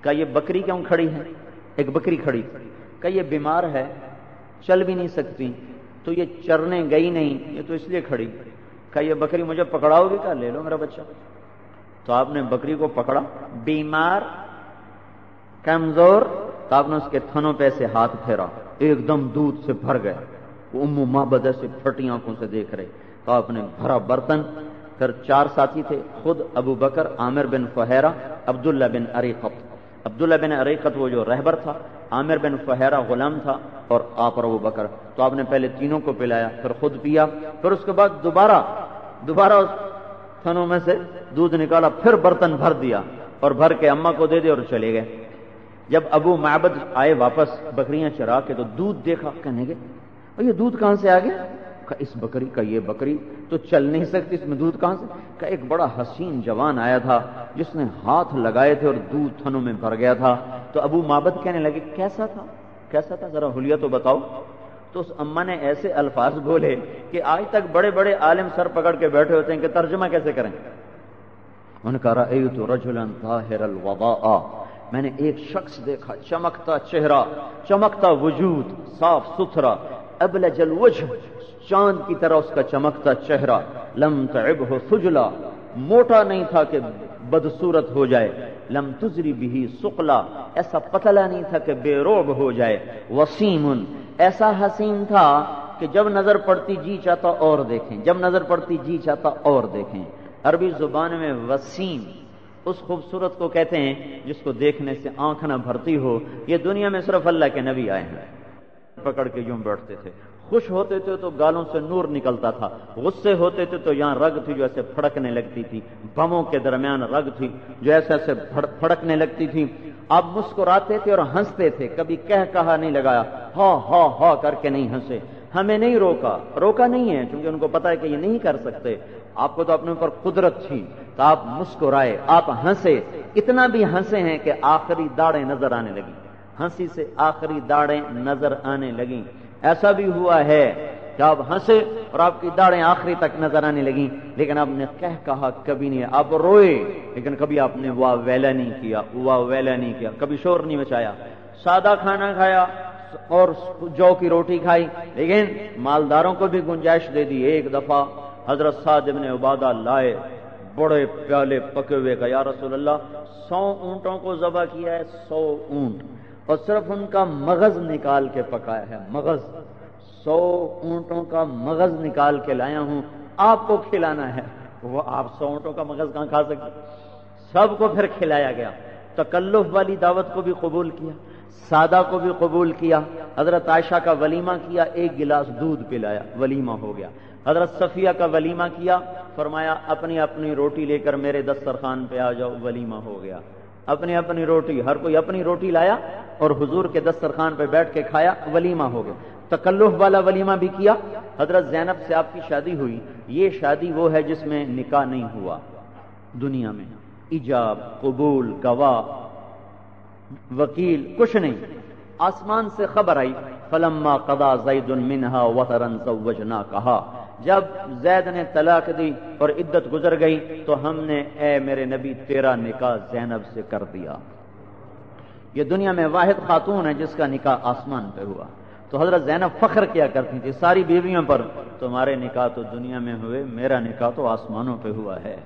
[SPEAKER 2] کہ یہ بکری کیوں کھڑی ہے؟ ایک بکری کھڑی۔ کہ یہ بیمار ہے، چل بھی نہیں سکتی، تو یہ چرنے گئی نہیں، یہ تو اس لیے کھڑی۔ کہ یہ بکری مجھے پکڑاؤ گی؟ کیا لے لو میرا بچہ۔ تو آپ نے بکری کو پکڑا، بیمار کمزور، تو آپ نے اس کے تھنوں پہ سے ہاتھ پھیرا۔ ایک دم دودھ سے بھر گئے۔ وہ ام ماں بدہ سے پھٹی آنکھوں سے دیکھ رہے۔ تو آپ نے بھرا برتن۔ پھر چار ساتھی تھے، خود ابو بکر، عامر بن فہرا عبداللہ بن عریقت عبداللہ بن عریقت وہ جو رہبر تھا، عامر بن فہرا غلام تھا اور آپ ابو بکر۔ تو آپ نے پہلے تینوں کو پلایا، پھر خود پیا، پھر اس کے بعد دوبارہ دوبارہ اس تھنوں میں سے دودھ نکالا، پھر برتن بھر دیا اور بھر کے اما کو دے دے اور چلے گئے۔ جب ابو معبد آئے واپس بکریاں چرا کے تو دودھ دیکھا، کہنے گے اور یہ دودھ کہاں سے آ گیا؟ اس بکری کا یہ بکری تو چل نہیں سکتی، اس میں دودھ کہاں سے؟ کا ایک بڑا حسین جوان آیا تھا، جس نے ہاتھ لگائے تھے اور دودھ تھنوں میں بھر گیا تھا۔ تو ابو مابت کہنے لگے، کیسا تھا؟ کیسا تھا؟ ذرا حلیہ تو بتاؤ. تو اس اما نے ایسے الفاظ بولے کہ آج تک بڑے بڑے عالم سر پکڑ کے بیٹھے ہوتے ہیں کہ ترجمہ کیسے کریں؟ ان کا رجلن ظاہر الوضاء. میں نے ایک شخص دیکھا، چمکتا چہرہ، چمکتا وجود، صاف ستھرا، ابلج الوجہ، چاند کی طرح اس کا چمکتا چہرہ، لم تعبہ سجلا موٹا نہیں تھا کہ بدصورت ہو جائے، لم تجری بھی سکلا ایسا پتلا نہیں تھا کہ بے روب ہو جائے، وسیم، ایسا حسین تھا کہ جب نظر پڑتی جی چاہتا اور دیکھیں، جب نظر پڑتی جی چاہتا اور دیکھیں۔ عربی زبان میں وسیم۔ اس خوبصورت کو کہتے ہیں جس کو دیکھنے سے آنکھ نہ بھرتی ہو، یہ دنیا میں صرف اللہ کے نبی آئے ہیں۔ پکڑ کے یوں بیٹھتے تھے۔ خوش ہوتے تھے تو گالوں سے نور نکلتا تھا۔ غصے ہوتے تھے تو یہاں رگ تھی جو ایسے پھڑکنے لگتی تھی۔ بموں کے درمیان رگ تھی جو ایسے ایسے پھڑکنے لگتی تھی۔ آپ مسکراتے تھے اور ہنستے تھے۔ کبھی کہہ کہا نہیں لگایا۔ ہا ہا ہا کر کے نہیں ہنسے۔ ہمیں نہیں روکا۔ روکا نہیں ہے کیونکہ ان کو پتا ہے کہ یہ نہیں کر سکتے۔ آپ کو تو اپنے اوپر قدرت تھی تو آپ مسکرائے، آپ ہنسے۔ اتنا بھی ہنسے ہیں کہ آخری داڑیں نظر آنے لگی ہنسی سے آخری داڑیں نظر آنے لگیں۔ ایسا بھی ہوا ہے کہ آپ ہنسے اور آپ کی داڑیں آخری تک نظر آنے لگیں۔ لیکن آپ نے کہہ کہا، کبھی نہیں۔ آپ روئے، لیکن کبھی آپ نے واہ ویلا نہیں کیا، واہ ویلا نہیں کیا۔ کبھی شور نہیں مچایا۔ سادہ کھانا کھایا اور جو کی روٹی کھائی، لیکن مالداروں کو بھی گنجائش دے دی، ایک دفعہ حضرت صاحب ابن عبادہ لائے، بڑے پیالے پکے ہوئے کا یا رسول اللہ، سو اونٹوں کو ذبح کیا ہے، سو اونٹ۔ اور صرف ان کا مغز نکال کے پکایا ہے، مغز۔ سو اونٹوں کا مغز نکال کے لایا ہوں، آپ کو کھلانا ہے۔ وہ آپ سو اونٹوں کا مغز کہاں کھا سکتے سب کو پھر کھلایا گیا۔ تکلف والی دعوت کو بھی قبول کیا، سادہ کو بھی قبول کیا۔ حضرت عائشہ کا ولیمہ کیا، ایک گلاس دودھ پلایا، ولیمہ ہو گیا۔ حضرت صفیہ کا ولیمہ کیا، فرمایا، اپنی اپنی روٹی لے کر میرے دسترخوان پہ آ جاؤ، ولیمہ ہو گیا۔ اپنی اپنی روٹی، ہر کوئی اپنی روٹی لایا اور حضور کے دسترخوان پہ بیٹھ کے کھایا، ولیمہ ہو گیا۔ تکلف والا ولیمہ بھی کیا۔ حضرت زینب سے آپ کی شادی ہوئی، یہ شادی وہ ہے جس میں نکاح نہیں ہوا۔ دنیا میں ایجاب، قبول، گواہ، وکیل، کچھ نہیں۔ آسمان سے خبر آئی، فلما قضا زید منہا وطرن زوجنا کہا جب زید نے طلاق دی اور عدت گزر گئی تو ہم نے اے میرے نبی تیرا نکاح زینب سے کر دیا۔ یہ دنیا میں واحد خاتون ہے جس کا نکاح آسمان پہ ہوا۔ تو حضرت زینب فخر کیا کرتی تھی ساری بیویوں پر، تمہارے نکاح تو دنیا میں ہوئے، میرا نکاح تو آسمانوں پہ ہوا ہے۔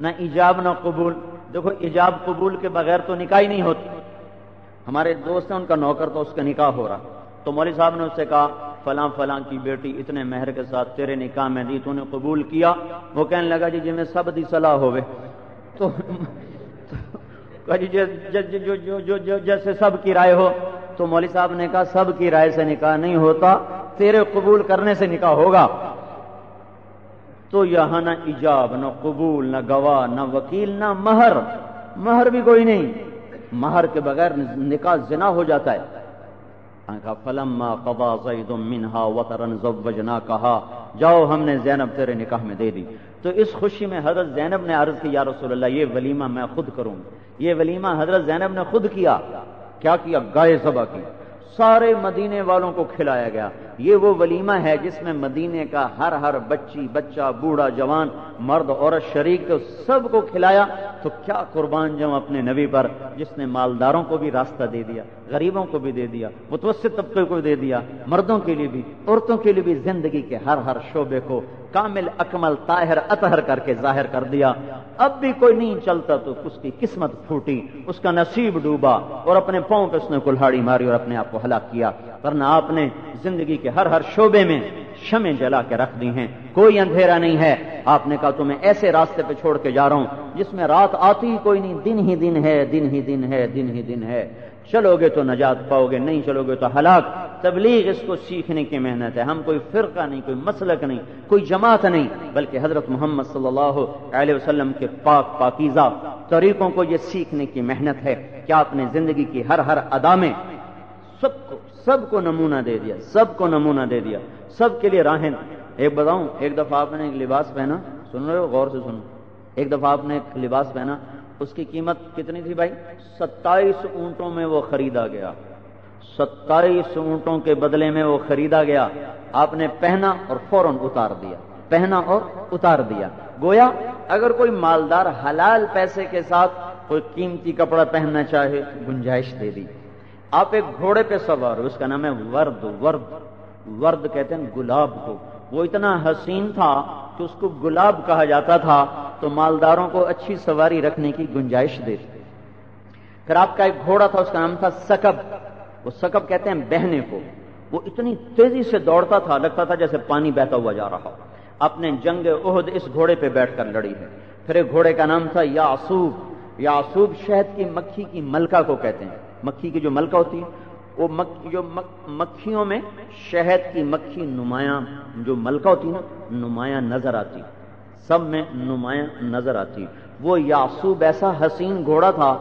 [SPEAKER 2] نہ ایجاب نہ قبول۔ دیکھو، ایجاب قبول کے بغیر تو نکاح ہی نہیں ہوتی ہمارے دوست ہیں، ان کا نوکر تو اس کا نکاح ہو رہا۔ تو مولوی صاحب نے اس سے کہا، فلاں فلاں کی بیٹی اتنے مہر کے ساتھ تیرے نکاح میں دی تو نے قبول کیا؟ وہ کہنے لگا جی جی میں سب دی صلاح ہوئے. تو جیسے سب کی رائے ہو. تو مولوی صاحب نے کہا، سب کی رائے سے نکاح نہیں ہوتا، تیرے قبول کرنے سے نکاح ہوگا. تو یہاں نہ ایجاب، نہ قبول، نہ گواہ، نہ وکیل، نہ مہر مہر بھی کوئی نہیں۔ مہر کے بغیر نکاح زنا ہو جاتا ہے۔ فلما قضا زید منها وطرن زوجنا کہا جاؤ ہم نے زینب تیرے نکاح میں دے دی. تو اس خوشی میں حضرت زینب نے عرض کی، یا رسول اللہ، یہ ولیمہ میں خود کروں یہ ولیمہ حضرت زینب نے خود کیا. کیا کیا؟ گائے ذبح کی. سارے مدینے والوں کو کھلایا گیا. یہ وہ ولیمہ ہے جس میں مدینے کا ہر ہر بچی، بچہ، بوڑھا، جوان، مرد، عورت، شریک تو سب کو کھلایا، تو کیا قربان جاؤں اپنے نبی پر؟ جس نے مالداروں کو بھی راستہ دے دیا، غریبوں کو بھی دے دیا، متوسط طبقے کو دے دیا، مردوں کے لیے بھی، عورتوں کے لیے بھی زندگی کے ہر ہر شعبے کو کامل، اکمل، طاہر، اطہر کر کے ظاہر کر دیا۔ اب بھی کوئی نہیں چلتا تو اس کی قسمت پھوٹی، اس کا نصیب ڈوبا اور اپنے پاؤں پہ اس نے کلہاڑی ماری اور اپنے آپ کو ہلاک کیا۔ ورنہ آپ نے زندگی کے ہر ہر شعبے میں شمیں جلا کے رکھ دی ہیں۔ کوئی اندھیرا نہیں ہے۔ آپ نے کہا تو میں ایسے راستے پہ چھوڑ کے جا رہا ہوں جس میں رات آتی ہی کوئی نہیں، دن ہی دن ہے، دن ہی دن ہے، دن ہی دن ہے۔ چلو گے تو نجات پاؤ گے، نہیں چلو گے تو ہلاک۔ تبلیغ اس کو سیکھنے کی محنت ہے۔ ہم کوئی فرقہ نہیں، کوئی مسلک نہیں، کوئی جماعت نہیں، بلکہ حضرت محمد صلی اللہ علیہ وسلم کے پاک پاکیزہ طریقوں کو یہ سیکھنے کی محنت ہے۔ کیا اپنے زندگی کی ہر ہر ادا میں سب کو سب کو نمونہ دے دیا، سب کو نمونہ دے دیا۔ سب کے لیے راہیں۔ ایک بتاؤں، ایک دفعہ آپ نے ایک لباس پہنا، سن رہے ہو؟ غور سے سنو۔ ایک دفعہ آپ نے ایک لباس پہنا، اس کی قیمت کتنی تھی بھائی؟ ستائیس اونٹوں میں وہ خریدا گیا۔ ستائیس اونٹوں کے بدلے میں وہ خریدا گیا۔ آپ نے پہنا اور فوراً اتار دیا۔ پہنا اور اتار دیا۔ گویا، اگر کوئی مالدار حلال پیسے کے ساتھ کوئی قیمتی کپڑا پہننا چاہے، گنجائش دے دی۔ آپ ایک گھوڑے پہ سوار اس کا نام ہے ورد ورد ورد کہتے ہیں گلاب کو۔ وہ اتنا حسین تھا کہ اس کو گلاب کہا جاتا تھا، تو مالداروں کو اچھی سواری رکھنے کی گنجائش دے۔ پھر آپ کا ایک گھوڑا تھا، اس کا نام تھا سکب۔ وہ سکب کہتے ہیں بہنے کو۔ وہ اتنی تیزی سے دوڑتا تھا، لگتا تھا جیسے پانی بہتا ہوا جا رہا اپنے جنگ عہد اس گھوڑے پہ بیٹھ کر لڑی ہے۔ پھر ایک گھوڑے کا نام تھا یاسوب۔ یاسوب شہد کی مکھی کی ملکہ کو کہتے ہیں۔ مکھی کی جو ملکہ ہوتی ہے وہ جو مکھیوں میں شہد کی مکھی نمایاں جو ملکہ ہوتی نا نمایاں نظر آتی سب میں نمایاں نظر آتی وہ یاسوب ایسا حسین گھوڑا تھا،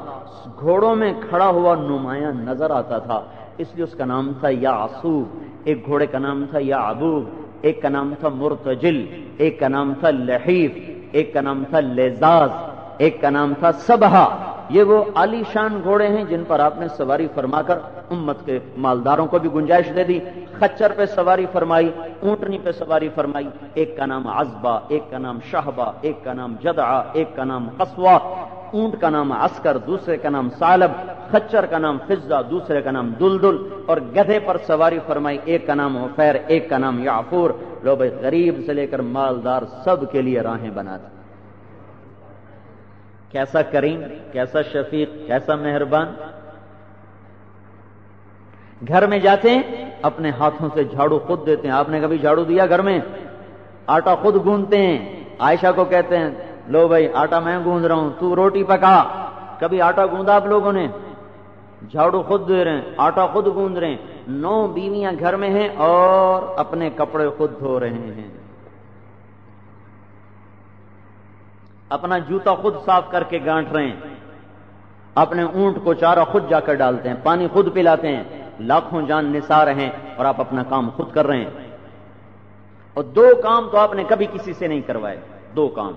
[SPEAKER 2] گھوڑوں میں کھڑا ہوا نمایاں نظر آتا تھا۔ اس لیے اس کا نام تھا یا ایک گھوڑے کا نام تھا یا ابوب ایک کا نام تھا مرتجل، ایک کا نام تھا لحیف، ایک کا نام تھا لزاز، ایک کا نام تھا سبہا یہ وہ عالی شان گھوڑے ہیں جن پر آپ نے سواری فرما کر امت کے مالداروں کو بھی گنجائش دے دی خچر پہ سواری فرمائی اونٹنی پہ سواری فرمائی ایک کا نام ازبا ایک کا نام شہبا ایک کا نام جدعا ایک کا نام قصوا اونٹ کا نام عسکر دوسرے کا نام سالب خچر کا نام فضا دوسرے کا نام دلدل اور گدھے پر سواری فرمائی ایک کا نام وفیر ایک کا نام یعفور لو بھائی غریب سے لے کر مالدار سب کے لیے راہیں بنا دی کیسا کریم، کیسا شفیق، کیسا مہربان۔ گھر میں جاتے ہیں، اپنے ہاتھوں سے جھاڑو خود دیتے ہیں۔ آپ نے کبھی جھاڑو دیا گھر میں؟ آٹا خود گوندتے ہیں۔ عائشہ کو کہتے ہیں، لو بھائی، آٹا میں گوند رہا ہوں، تو روٹی پکا۔ کبھی آٹا گوندا آپ لوگوں نے؟ جھاڑو خود دے رہے ہیں، آٹا خود گوند رہے ہیں۔ نو بیویاں گھر میں ہیں اور اپنے کپڑے خود دھو رہے ہیں۔ اپنا جوتا خود صاف کر کے گانٹ رہے ہیں۔ اپنے اونٹ کو چارہ خود جا کر ڈالتے ہیں، پانی خود پلاتے ہیں۔ لاکھوں جان نثار ہیں اور آپ اپنا کام خود کر رہے ہیں۔ اور دو کام تو آپ نے کبھی کسی سے نہیں کروائے۔ دو کام۔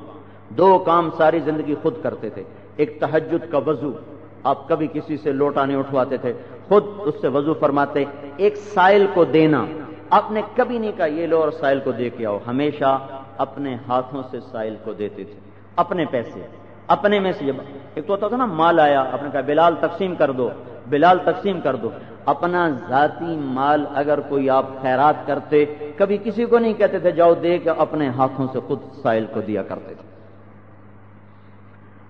[SPEAKER 2] دو کام ساری زندگی خود کرتے تھے۔ ایک تحجد کا وضو۔ آپ کبھی کسی سے لوٹا نہیں اٹھواتے تھے۔ خود اس سے وضو فرماتے، ایک سائل کو دینا۔ آپ نے کبھی نہیں کہا، یہ لو اور سائل کو دے کے آؤ۔ ہمیشہ اپنے ہاتھوں سے سائل کو دیتے تھے۔ اپنے پیسے، اپنے میں سے ایک تو ہوتا تھا نا، مال آیا، آپ نے کہا، بلال تقسیم کر دو، بلال تقسیم کر دو۔ اپنا ذاتی مال اگر کوئی آپ خیرات کرتے، کبھی کسی کو نہیں کہتے تھے، جاؤ دے کے اپنے ہاتھوں سے خود سائل کو دیا کرتے تھے۔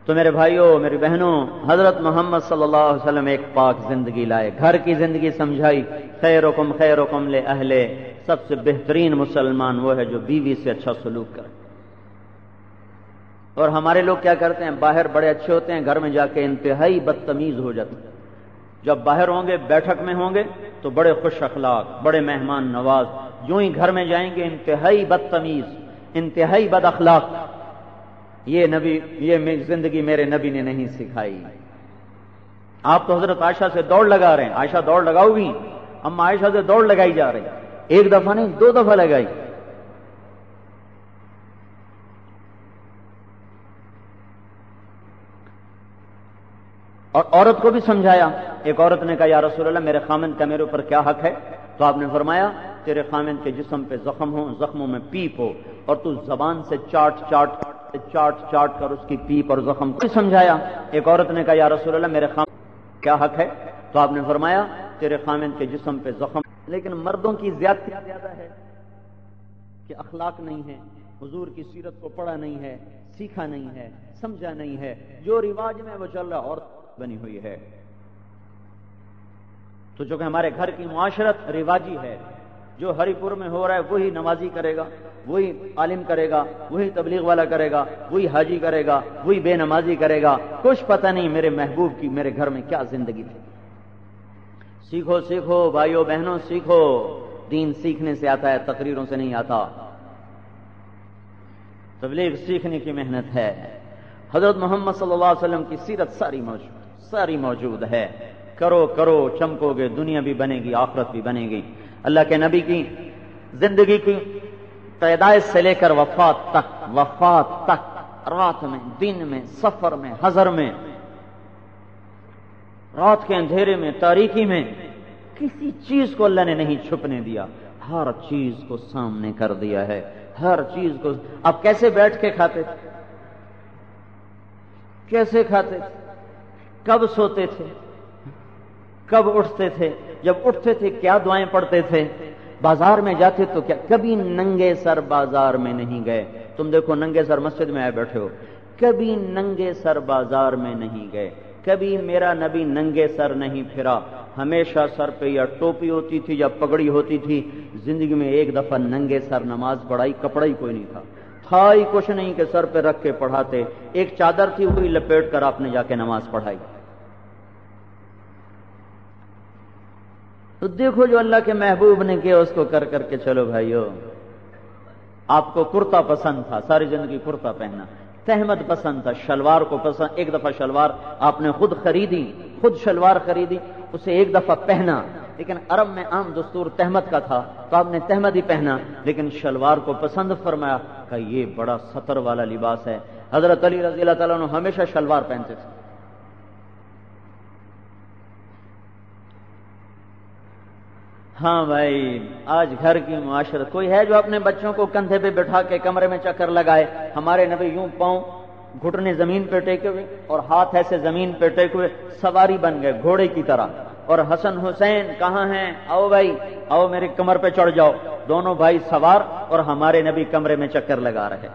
[SPEAKER 2] تو میرے بھائیوں میری بہنوں، حضرت محمد صلی اللہ علیہ وسلم ایک پاک زندگی لائے، گھر کی زندگی سمجھائی خیر حکم خیر حکم لے اہلے سب سے بہترین مسلمان وہ ہے جو بیوی سے اچھا سلوک کرے۔ اور ہمارے لوگ کیا کرتے ہیں؟ باہر بڑے اچھے ہوتے ہیں، گھر میں جا کے انتہائی بدتمیز ہو جاتے ہیں۔ جب باہر ہوں گے، بیٹھک میں ہوں گے، تو بڑے خوش اخلاق، بڑے مہمان نواز جو ہی گھر میں جائیں گے، انتہائی بدتمیز، انتہائی بد اخلاق۔ یہ نبی، یہ زندگی میرے نبی نے نہیں سکھائی۔ آپ تو حضرت عائشہ سے دوڑ لگا رہے ہیں۔ عائشہ دوڑ لگاؤ گی ہم عائشہ سے دوڑ لگائی جا رہے ہیں ایک دفعہ نہیں، دو دفعہ لگائی۔ اور عورت کو بھی سمجھایا۔ ایک عورت نے کہا، یا رسول اللہ، میرے خامن کا میرے اوپر کیا حق ہے؟ تو آپ نے فرمایا، تیرے خامن کے جسم پہ زخم ہو زخموں میں پیپ ہو، اور تو زبان سے چاٹ چاٹ چاٹ چاٹ کر اس کی پیپ اور زخم کو سمجھایا۔ ایک عورت نے کہا، یا رسول اللہ، میرے خامن کیا حق ہے؟ تو آپ نے فرمایا، تیرے خامن کے جسم پہ زخم لیکن مردوں کی زیادتی زیادہ ہے کہ اخلاق نہیں ہے، حضور کی سیرت کو پڑھا نہیں ہے، سیکھا نہیں ہے، سمجھا نہیں ہے۔ جو رواج میں وہ چل رہا اور بنی ہوئی ہے۔ تو جو کہ ہمارے گھر کی معاشرت رواجی ہے، جو ہری پور میں ہو رہا ہے، وہی نمازی کرے گا، وہی عالم کرے گا، وہی تبلیغ والا کرے گا، وہی حاجی کرے گا، وہی بے نمازی کرے گا۔ کچھ پتہ نہیں میرے محبوب کی، میرے گھر میں کیا زندگی تھی۔ سیکھو سیکھو، بھائیو، بہنوں، سیکھو۔ دین سیکھنے سے آتا ہے، تقریروں سے نہیں آتا۔ تبلیغ سیکھنے کی محنت ہے۔ حضرت محمد صلی اللہ علیہ وسلم کی سیرت ساری موجود۔ ساری موجود ہے۔ کرو کرو، چمکو گے، دنیا بھی بنے گی، آخرت بھی بنے گی۔ اللہ کے نبی کی زندگی کی پیدائش سے لے کر وفات تک وفات تک، رات میں، دن میں، سفر میں ہزر میں، رات کے اندھیرے میں، تاریخی میں، کسی چیز کو اللہ نے نہیں چھپنے دیا۔ ہر چیز کو سامنے کر دیا ہے۔ ہر چیز کو آپ کیسے بیٹھ کے کھاتے؟ تھے کیسے کھاتے؟ تھے کب سوتے تھے؟ کب اٹھتے تھے؟ جب اٹھتے تھے، کیا دعائیں پڑھتے تھے؟ بازار میں جاتے تو کیا؟ کبھی ننگے سر بازار میں نہیں گئے۔ تم دیکھو، ننگے سر مسجد میں آئے بیٹھے ہو۔ کبھی ننگے سر بازار میں نہیں گئے۔ کبھی میرا نبی ننگے سر نہیں پھرا۔ ہمیشہ سر پہ یا ٹوپی ہوتی تھی یا پگڑی ہوتی تھی۔ زندگی میں ایک دفعہ ننگے سر نماز پڑھائی، کپڑا ہی کوئی نہیں تھا۔ تھا ہی کچھ نہیں کہ سر پہ رکھ کے پڑھاتے۔ ایک چادر تھی، وہی لپیٹ کر آپ نے جا کے نماز پڑھائی۔ تو دیکھو جو اللہ کے محبوب نے کیا اس کو کر کر کے چلو بھائیو۔ آپ کو کرتا پسند تھا، ساری زندگی کرتا پہنا تحمد پسند تھا، شلوار کو پسند، ایک دفعہ شلوار آپ نے خود خریدی، خود شلوار خریدی، اسے ایک دفعہ پہنا۔ لیکن عرب میں عام دستور تحمد کا تھا، تو آپ نے تحمد ہی پہنا۔ لیکن شلوار کو پسند فرمایا کہ یہ بڑا سطر والا لباس ہے۔ حضرت علی رضی اللہ تعالیٰ نے ہمیشہ شلوار پہنتے تھے۔ ہاں بھائی، آج گھر کی معاشرت کوئی ہے جو اپنے بچوں کو کندھے پہ بٹھا کے کمرے میں چکر لگائے؟ ہمارے نبی یوں پاؤں گھٹنے زمین پہ ٹیکے ہوئے اور ہاتھ ایسے زمین پہ ٹیکے ہوئے سواری بن گئے گھوڑے کی طرح۔ اور حسن حسین کہاں ہیں؟ آؤ بھائی، آؤ میرے کمر پہ چڑھ جاؤ۔ دونوں بھائی سوار اور ہمارے نبی کمرے میں چکر لگا رہے۔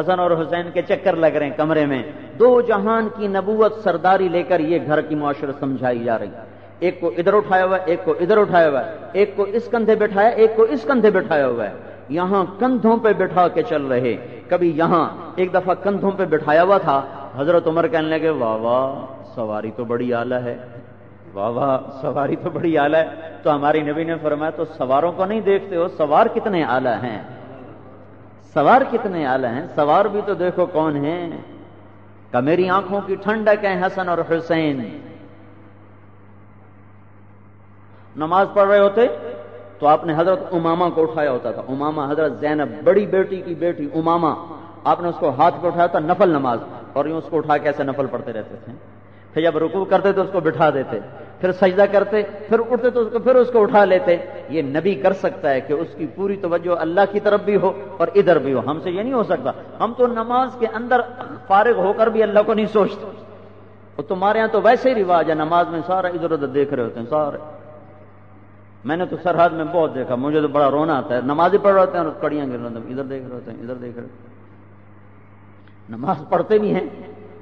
[SPEAKER 2] حسن اور حسین کے چکر لگ رہے ہیں کمرے میں۔ دو جہان کی نبوت سرداری لے کر یہ گھر کی معاشرت سمجھائی جا رہی۔ ہے ایک کو ادھر اٹھایا ہوا ہے، ایک کو ادھر اٹھایا ہوا ہے۔ ایک کو اس کندھے بٹھایا ایک کو اس کندھے بٹھایا ہوا ہے۔ یہاں کندھوں پہ بٹھا کے چل رہے۔ کبھی یہاں ایک دفعہ کندھوں پہ بٹھایا ہوا تھا۔ حضرت عمر کہنے لگے، واہ واہ، سواری تو بڑی آلہ ہے۔ واہ واہ، سواری تو بڑی آلہ ہے۔ تو ہماری نبی نے فرمایا، تو سواروں کو نہیں دیکھتے ہو، سوار کتنے آلہ ہیں؟ سوار کتنے آلہ ہیں؟ سوار بھی تو دیکھو کون ہیں۔ کہ میری آنکھوں کی ٹھنڈک ہے حسن اور حسین۔ نماز پڑھ رہے ہوتے تو آپ نے حضرت اماما کو اٹھایا ہوتا تھا۔ اماما حضرت زینب، بڑی بیٹی کی بیٹی اماما آپ نے اس کو ہاتھ پہ اٹھایا تھا نفل نماز اور یوں اس کو اٹھا کے ایسے نفل پڑھتے رہتے تھے۔ پھر جب رکوع کرتے تو اس کو بٹھا دیتے، پھر سجدہ کرتے، پھر اٹھتے تو اس کو، پھر اس کو اٹھا لیتے۔ یہ نبی کر سکتا ہے کہ اس کی پوری توجہ اللہ کی طرف بھی ہو اور ادھر بھی ہو۔ ہم سے یہ نہیں ہو سکتا۔ ہم تو نماز کے اندر فارغ ہو کر بھی اللہ کو نہیں سوچتے۔ اور تمہارے یہاں تو ویسے ہی رواج ہے۔ نماز میں سارا ادھر ادھر دیکھ رہے ہوتے ہیں، سارے۔ میں نے تو سرحد میں بہت دیکھا، مجھے تو بڑا رونا آتا ہے۔ نمازی پڑھ رہے ہوتے ہیں اور کڑیاں گر رہے ادھر دیکھ رہے ہوتے ہیں، ادھر دیکھ رہے نماز پڑھتے بھی ہیں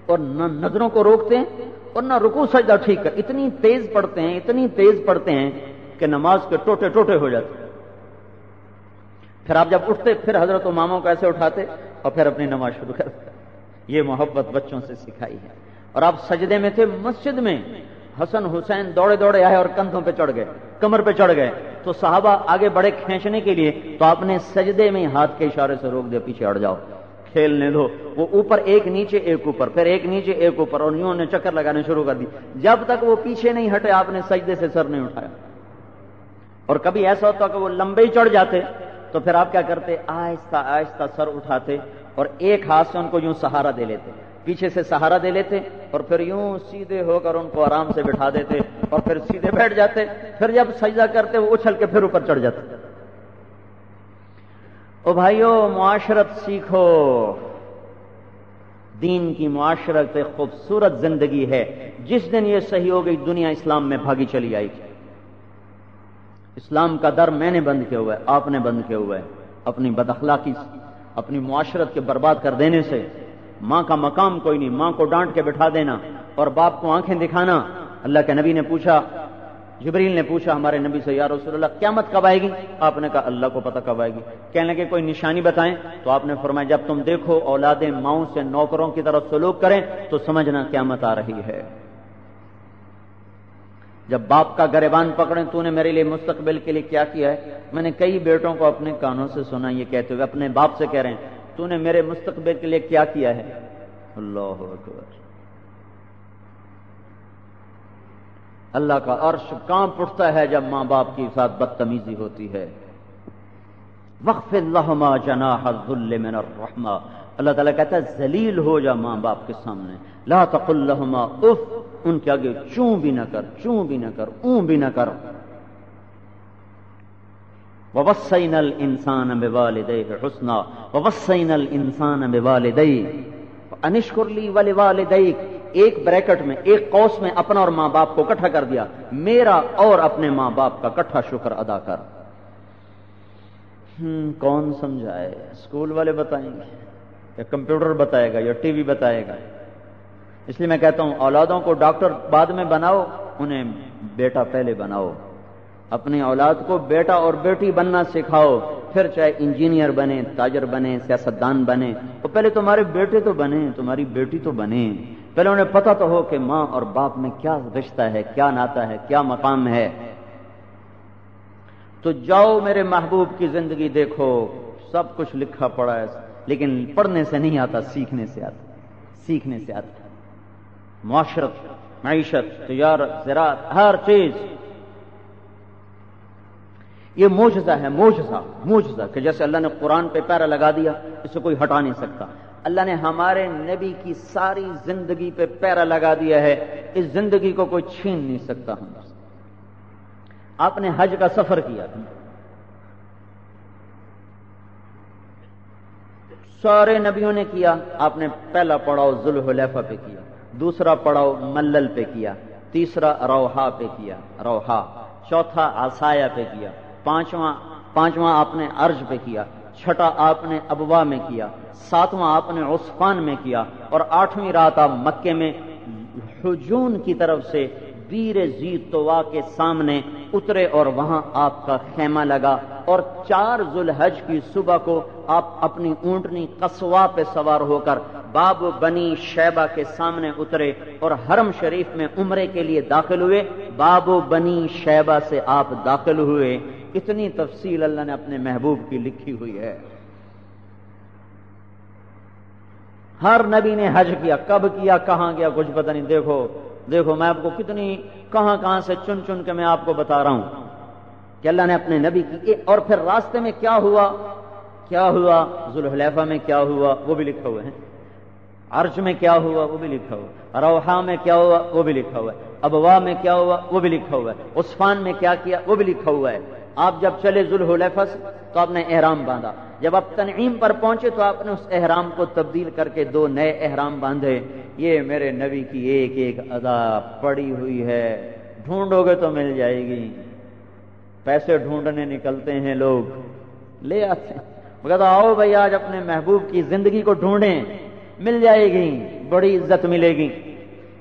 [SPEAKER 2] اور نہ نظروں کو روکتے ہیں اور نہ رکو سجدہ ٹھیک ہے اتنی تیز پڑھتے ہیں، اتنی تیز پڑھتے ہیں کہ نماز کے ٹوٹے ٹوٹے ہو جاتے پھر آپ جب اٹھتے، پھر حضرت و ماموں کو ایسے اٹھاتے اور پھر اپنی نماز شروع کرتے۔ یہ محبت بچوں سے سکھائی ہے۔ اور آپ سجدے میں تھے، مسجد میں حسن حسین دوڑے دوڑے آئے اور کندھوں پہ چڑھ گئے، کمر پہ چڑھ گئے۔ تو صحابہ آگے بڑے کھینچنے کے لیے تو آپ نے سجدے میں ہاتھ کے اشارے سے روک دیا پیچھے اڑ جاؤ۔ کھیلنے دو، وہ اوپر ایک نیچے ایک اوپر، پھر ایک نیچے ایک اوپر اور یوں نے چکر لگانے شروع کر دی۔ جب تک وہ پیچھے نہیں ہٹے، آپ نے سجدے سے سر نہیں اٹھایا۔ اور کبھی ایسا ہوتا کہ وہ لمبے ہی چڑھ جاتے، تو پھر آپ کیا کرتے؟ آہستہ آہستہ سر اٹھاتے اور ایک ہاتھ سے ان کو یوں سہارا دے لیتے۔ پیچھے سے سہارا دے لیتے اور پھر یوں سیدھے ہو کر ان کو آرام سے بٹھا دیتے اور پھر سیدھے بیٹھ جاتے، پھر جب سجدہ کرتے وہ اچھل کے پھر اوپر چڑھ جاتے۔ او بھائیو، معاشرت سیکھو۔ دین کی معاشرت ایک خوبصورت زندگی ہے۔ جس دن یہ صحیح ہو گئی، دنیا اسلام میں بھاگی چلی آئی۔ اسلام کا در میں نے بند کیا ہوا ہے، آپ نے بند کیا ہوا ہے۔ اپنی بداخلاقی اپنی معاشرت کے برباد کر دینے سے ماں کا مقام کوئی نہیں، ماں کو ڈانٹ کے بٹھا دینا اور باپ کو آنکھیں دکھانا۔ اللہ کے نبی نے پوچھا، جبریل نے پوچھا ہمارے نبی سے، یا رسول اللہ، قیامت کب آئے گی؟ آپ نے کہا، اللہ کو پتہ کب آئے گی۔ کہنے لگے، کوئی نشانی بتائیں۔ تو آپ نے فرمایا، جب تم دیکھو اولادیں ماؤں سے نوکروں کی طرف سلوک کریں، تو سمجھنا قیامت آ رہی ہے۔ جب باپ کا گریبان پکڑیں، تو نے میرے لیے مستقبل کے لیے کیا کیا ہے؟ میں نے کئی بیٹوں کو اپنے کانوں سے سنا، یہ کہتے ہوئے اپنے باپ سے کہہ رہے ہیں تو نے میرے مستقبل کے لیے کیا کیا ہے؟ اللہ اکبر۔ اللہ کا عرش کہاں پٹتا ہے جب ماں باپ کے ساتھ بدتمیزی ہوتی ہے۔ وقف اللہ جناح الذل من الرحمہ اللہ تعالیٰ کہتا ہے، ذلیل ہو جا ماں باپ کے سامنے۔ لا تقل لہما اف۔ ان کے آگے چوں بھی نہ کر، چوں بھی نہ کر اون بھی نہ کر۔ وسین الانسان بوالدیہ حسنا وسین الانسان بوالدیہ۔ انشکر لی ولوالدیک، ایک بریکٹ میں، ایک قوس میں اپنا اور ماں باپ کو کٹھا کر دیا۔ میرا اور اپنے ماں باپ کا کٹھا شکر ادا کر۔ کون سمجھائے؟ اسکول والے بتائیں گے، یا کمپیوٹر بتائے گا، یا ٹی وی بتائے گا۔ اس لیے میں کہتا ہوں، اولادوں کو ڈاکٹر بعد میں بناؤ، انہیں بیٹا پہلے بناؤ۔ اپنی اولاد کو بیٹا اور بیٹی بننا سکھاؤ، پھر چاہے انجینئر بنے، تاجر بنے، سیاستدان بنے۔ تو پہلے تمہارے بیٹے تو بنے، تمہاری بیٹی تو بنے۔ پہلے انہیں پتا تو ہو کہ ماں اور باپ میں کیا رشتہ ہے، کیا ناتا ہے، کیا مقام ہے۔ تو جاؤ میرے محبوب کی زندگی دیکھو، سب کچھ لکھا پڑا ہے، لیکن پڑھنے سے نہیں آتا، سیکھنے سے آتا، سیکھنے سے آتا۔ معاشرت، معیشت، تجارت، زراعت، ہر چیز۔ یہ موجزہ ہے موجزہ موجزہ کہ جیسے اللہ نے قرآن پہ پیرا لگا دیا، اسے کوئی ہٹا نہیں سکتا۔ اللہ نے ہمارے نبی کی ساری زندگی پہ پیرا لگا دیا ہے، اس زندگی کو کوئی چھین نہیں سکتا ہم۔ آپ نے حج کا سفر کیا تھا۔ سارے نبیوں نے کیا، آپ نے پہلا پڑاؤ ذوالحلیفہ پہ کیا، دوسرا پڑاؤ ملل پہ کیا، تیسرا روحا پہ کیا روحا چوتھا آسایا پہ کیا۔ پانچواں پانچواں آپ نے ارج پہ کیا، چھٹا آپ نے ابوا میں کیا، ساتواں آپ نے عثفان میں کیا، اور آٹھویں رات آپ مکے میں حجون کی طرف سے بیر زیت توا کے سامنے اترے اور وہاں آپ کا خیمہ لگا اور چار ذوالحج کی صبح کو آپ اپنی اونٹنی قصوا پہ سوار ہو کر باب بنی شیبہ کے سامنے اترے اور حرم شریف میں عمرے کے لیے داخل ہوئے۔ باب بنی شیبہ سے آپ داخل ہوئے۔ اتنی تفصیل اللہ نے اپنے محبوب کی لکھی ہوئی ہے۔ ہر نبی نے حج کیا، کب کیا، کہاں گیا، کچھ پتہ نہیں، دیکھو۔ دیکھو میں آپ کو کتنی کہاں کہاں سے چن چن کے میں آپ کو بتا رہا ہوں کہ اللہ نے اپنے نبی کی اور پھر راستے میں کیا ہوا؟ کیا ہوا؟ ذوالحلیفہ میں کیا ہوا؟ وہ بھی لکھا ہوا ہے۔ عرش میں کیا ہوا؟ وہ بھی لکھا ہوا روحا میں کیا ہوا؟ وہ بھی لکھا ہوا ہے۔ ابوا میں کیا ہوا؟ وہ بھی لکھا ہوا ہے۔ عثفان میں کیا کیا؟ وہ بھی لکھا ہوا ہے۔ آپ جب چلے ذوالحلیفہ سے تو آپ نے احرام باندھا۔ جب آپ تنعیم پر پہنچے تو آپ نے اس احرام کو تبدیل کر کے دو نئے احرام باندھے۔ یہ میرے نبی کی ایک ایک ادا پڑی ہوئی ہے۔ ڈھونڈو گے تو مل جائے گی۔ پیسے ڈھونڈنے نکلتے ہیں لوگ۔ لے آتے کہتا آؤ بھائی، آج اپنے محبوب کی زندگی کو ڈھونڈیں۔ مل جائے گی۔ بڑی عزت ملے گی۔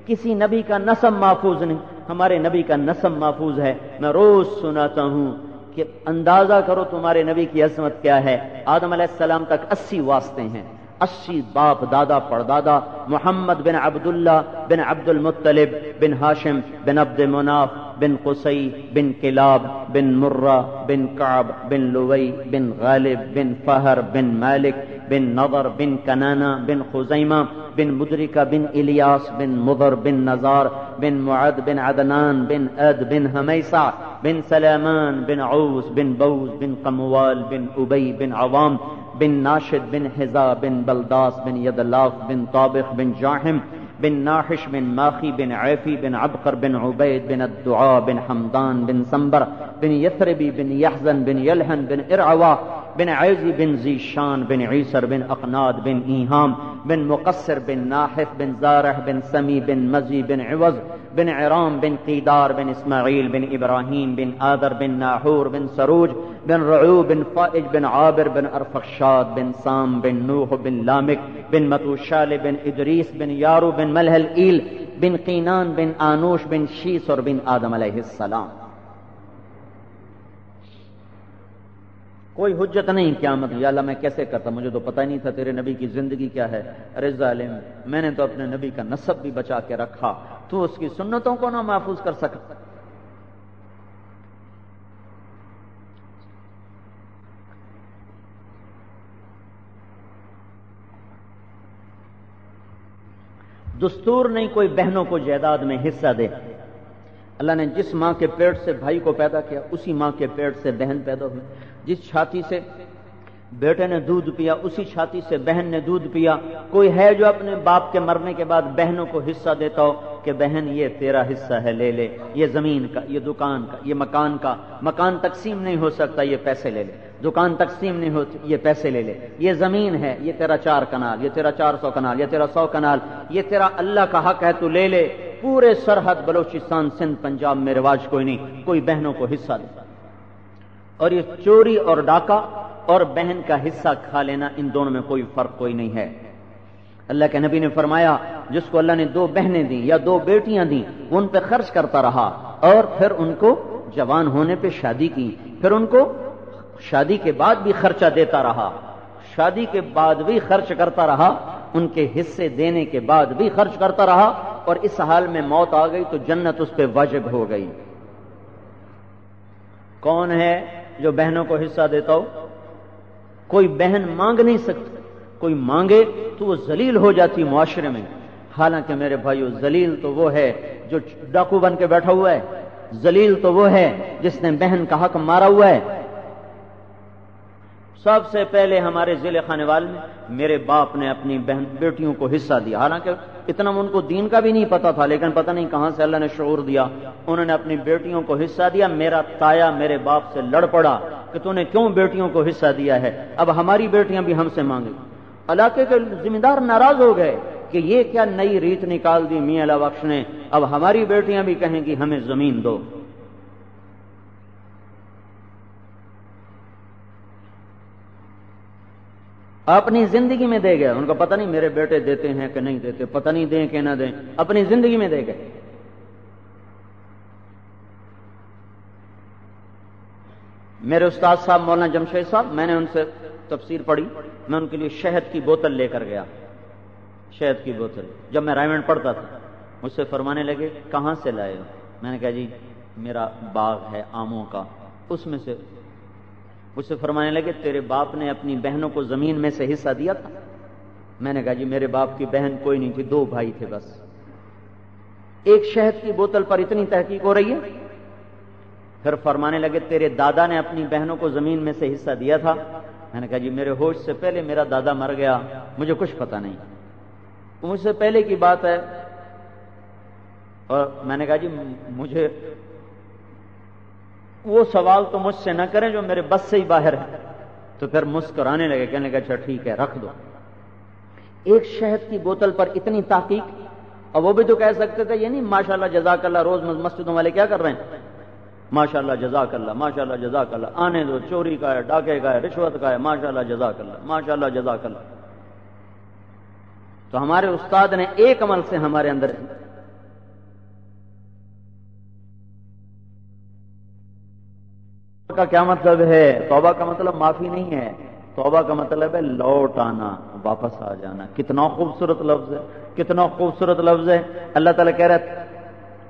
[SPEAKER 2] کسی نبی کا نسم محفوظ نہیں۔ ہمارے نبی کا نسم محفوظ ہے۔ میں روز سناتا ہوں۔ کہ اندازہ کرو تمہارے نبی کی عظمت کیا ہے۔ آدم علیہ السلام تک اسی واسطے ہیں۔ اسی باپ، دادا، پردادا، محمد بن عبداللہ بن عبد المطلب بن ہاشم بن عبد مناف بن قسی بن کلاب، بن مرہ، بن کعب، بن لوئی بن غالب، بن فہر، بن مالک، بن نظر بن کنانا بن خزیمہ، بن مدرکہ، بن الیاس، بن مضر، بن نزار بن معد، بن عدنان، بن اد، بن حمیسہ، بن سلامان بن عوس بن بوز، بن قموال، بن ابی، بن عوام، بن ناشد، بن حزا بن بلداس، بن یدلاف، بن طابخ بن جاحم بن ناحش بن ماخی بن عیفی بن عبقر بن عبید بن الدعاء بن حمدان بن سنبر بن یثربی بن یحزن بن یلحن بن ارعوا بن عیزی بن زیشان بن عیسر بن أقناد بن ایہام بن مقصر بن ناحف بن زارح بن سمی بن مزی بن عوض بن عرام بن قیدار بن اسماعیل بن ابراہیم بن آدر بن ناحور بن سروج بن رعو بن فائج بن عابر بن أرفخشاد بن سام بن نوح بن لامک بن متوشال بن ادریس بن یارو بن ملحل ایل بن قینان بن آنوش بن شیس اور بن آدم علیہ السلام. کوئی حجت نہیں قیامت یا اللہ میں کیسے کرتا مجھے تو پتہ نہیں تھا تیرے نبی کی زندگی کیا ہے۔ ارے ظالم، میں نے تو اپنے نبی کا نصب بھی بچا کے رکھا۔ تو اس کی سنتوں کو نہ محفوظ کر سکتا دستور نہیں، کوئی بہنوں کو جائیداد میں حصہ دے۔ اللہ نے جس ماں کے پیٹ سے بھائی کو پیدا کیا، اسی ماں کے پیٹ سے بہن پیدا ہوئی۔ جس چھاتی سے بیٹے نے دودھ پیا، اسی چھاتی سے بہن نے دودھ پیا۔ کوئی ہے جو اپنے باپ کے مرنے کے بعد بہنوں کو حصہ دیتا ہو کہ بہن، یہ تیرا حصہ ہے، لے لے۔ یہ زمین کا، یہ دکان کا، یہ مکان کا۔ مکان تقسیم نہیں ہو سکتا، یہ پیسے لے لے۔ دکان تقسیم نہیں ہوتی، یہ پیسے لے لے۔ یہ زمین ہے، یہ تیرا چار کنال، یہ تیرا چار سو کنال، یہ تیرا سو کنال۔ یہ تیرا اللہ کا حق ہے، تو لے لے۔ پورے سرحد بلوچستان، سندھ، پنجاب میں رواج کوئی نہیں، کوئی بہنوں کو حصہ دے۔ اور یہ چوری اور ڈاکہ اور بہن کا حصہ کھا لینا ان دونوں میں کوئی فرق کوئی نہیں ہے۔ اللہ کے نبی نے فرمایا، جس کو اللہ نے دو بہنیں دیں یا دو بیٹیاں دیں ان پہ خرچ کرتا رہا اور پھر ان کو جوان ہونے پہ شادی کی۔ پھر ان کو شادی کے بعد بھی خرچہ دیتا رہا۔ شادی کے بعد بھی خرچ کرتا رہا۔ ان کے حصے دینے کے بعد بھی خرچ کرتا رہا۔ اور اس حال میں موت آ گئی تو جنت اس پہ واجب ہو گئی۔ کون ہے جو بہنوں کو حصہ دیتا ہو؟ کوئی بہن مانگ نہیں سکتی کوئی مانگے تو وہ ذلیل ہو جاتی معاشرے میں۔ حالانکہ میرے بھائیو، ذلیل تو وہ ہے جو ڈاکو بن کے بیٹھا ہوا ہے۔ ذلیل تو وہ ہے جس نے بہن کا حق مارا ہوا ہے۔ سب سے پہلے ہمارے ضلع خانے وال میں میرے باپ نے اپنی بہن بیٹیوں کو حصہ دیا۔ حالانکہ اتنا ان کو دین کا بھی نہیں پتا تھا، لیکن پتہ نہیں کہاں سے اللہ نے شعور دیا۔ انہوں نے اپنی بیٹیوں کو حصہ دیا۔ میرا تایا میرے باپ سے لڑ پڑا کہ تو نے کیوں بیٹیوں کو حصہ دیا ہے؟ اب ہماری بیٹیاں بھی ہم سے مانگی علاقے کے ذمہ دار ناراض ہو گئے کہ یہ کیا نئی ریت نکال دی۔ میاں بخش نے۔ اب ہماری بیٹیاں بھی کہیں گی ہمیں زمین دو۔ اپنی زندگی میں دے گئے۔ ان کو پتہ نہیں میرے بیٹے دیتے ہیں کہ نہیں دیتے، پتہ نہیں دیں کہ نہ دیں۔ اپنی زندگی میں دے گئے۔ میرے استاد صاحب مولانا جمشید صاحب، میں نے ان سے تفسیر پڑھی۔ میں ان کے لیے شہد کی بوتل لے کر گیا۔ شہد کی بوتل۔ جب میں رائمنڈ پڑھتا تھا، مجھ سے فرمانے لگے، کہاں سے لائے ہو؟ میں نے کہا جی میرا باغ ہے آموں کا۔ اس میں سے مجھ سے فرمانے لگے، تیرے باپ نے اپنی بہنوں کو زمین میں سے حصہ دیا تھا۔ میں نے کہا جی میرے باپ کی بہن کوئی نہیں تھی، دو بھائی تھے بس۔ ایک شہد کی بوتل پر اتنی تحقیق ہو رہی ہے۔ پھر فرمانے لگے، تیرے دادا نے اپنی بہنوں کو زمین میں سے حصہ دیا تھا۔ میں نے کہا جی میرے ہوش سے پہلے میرا دادا مر گیا، مجھے کچھ پتا نہیں۔ مجھ سے پہلے کی بات ہے۔ اور میں نے کہا جی مجھے وہ سوال تو مجھ سے نہ کریں جو میرے بس سے ہی باہر ہے۔ تو پھر مسکرانے لگے، کہنے لگا اچھا ٹھیک ہے، رکھ دو۔ ایک شہد کی بوتل پر اتنی تحقیق، اور وہ بھی تو کہہ سکتے تھے، یہ نہیں ماشاء اللہ جزاک اللہ روز مسجدوں والے کیا کر رہے ہیں؟ ماشاء اللہ جزاک اللہ ماشاء اللہ جزاک اللہ آنے دو، چوری کا ہے، ڈاکے کا ہے، رشوت کا ہے ماشاء اللہ جزاک اللہ ماشاء اللہ جزاک اللہ تو ہمارے استاد نے ایک عمل سے ہمارے اندر کا کیا مطلب ہے؟ توبہ کا مطلب معافی نہیں ہے۔ توبہ کا مطلب ہے لوٹ آنا، واپس آ جانا۔ کتنا خوبصورت لفظ ہے، کتنا خوبصورت لفظ ہے۔ اللہ تعالیٰ کہہ رہا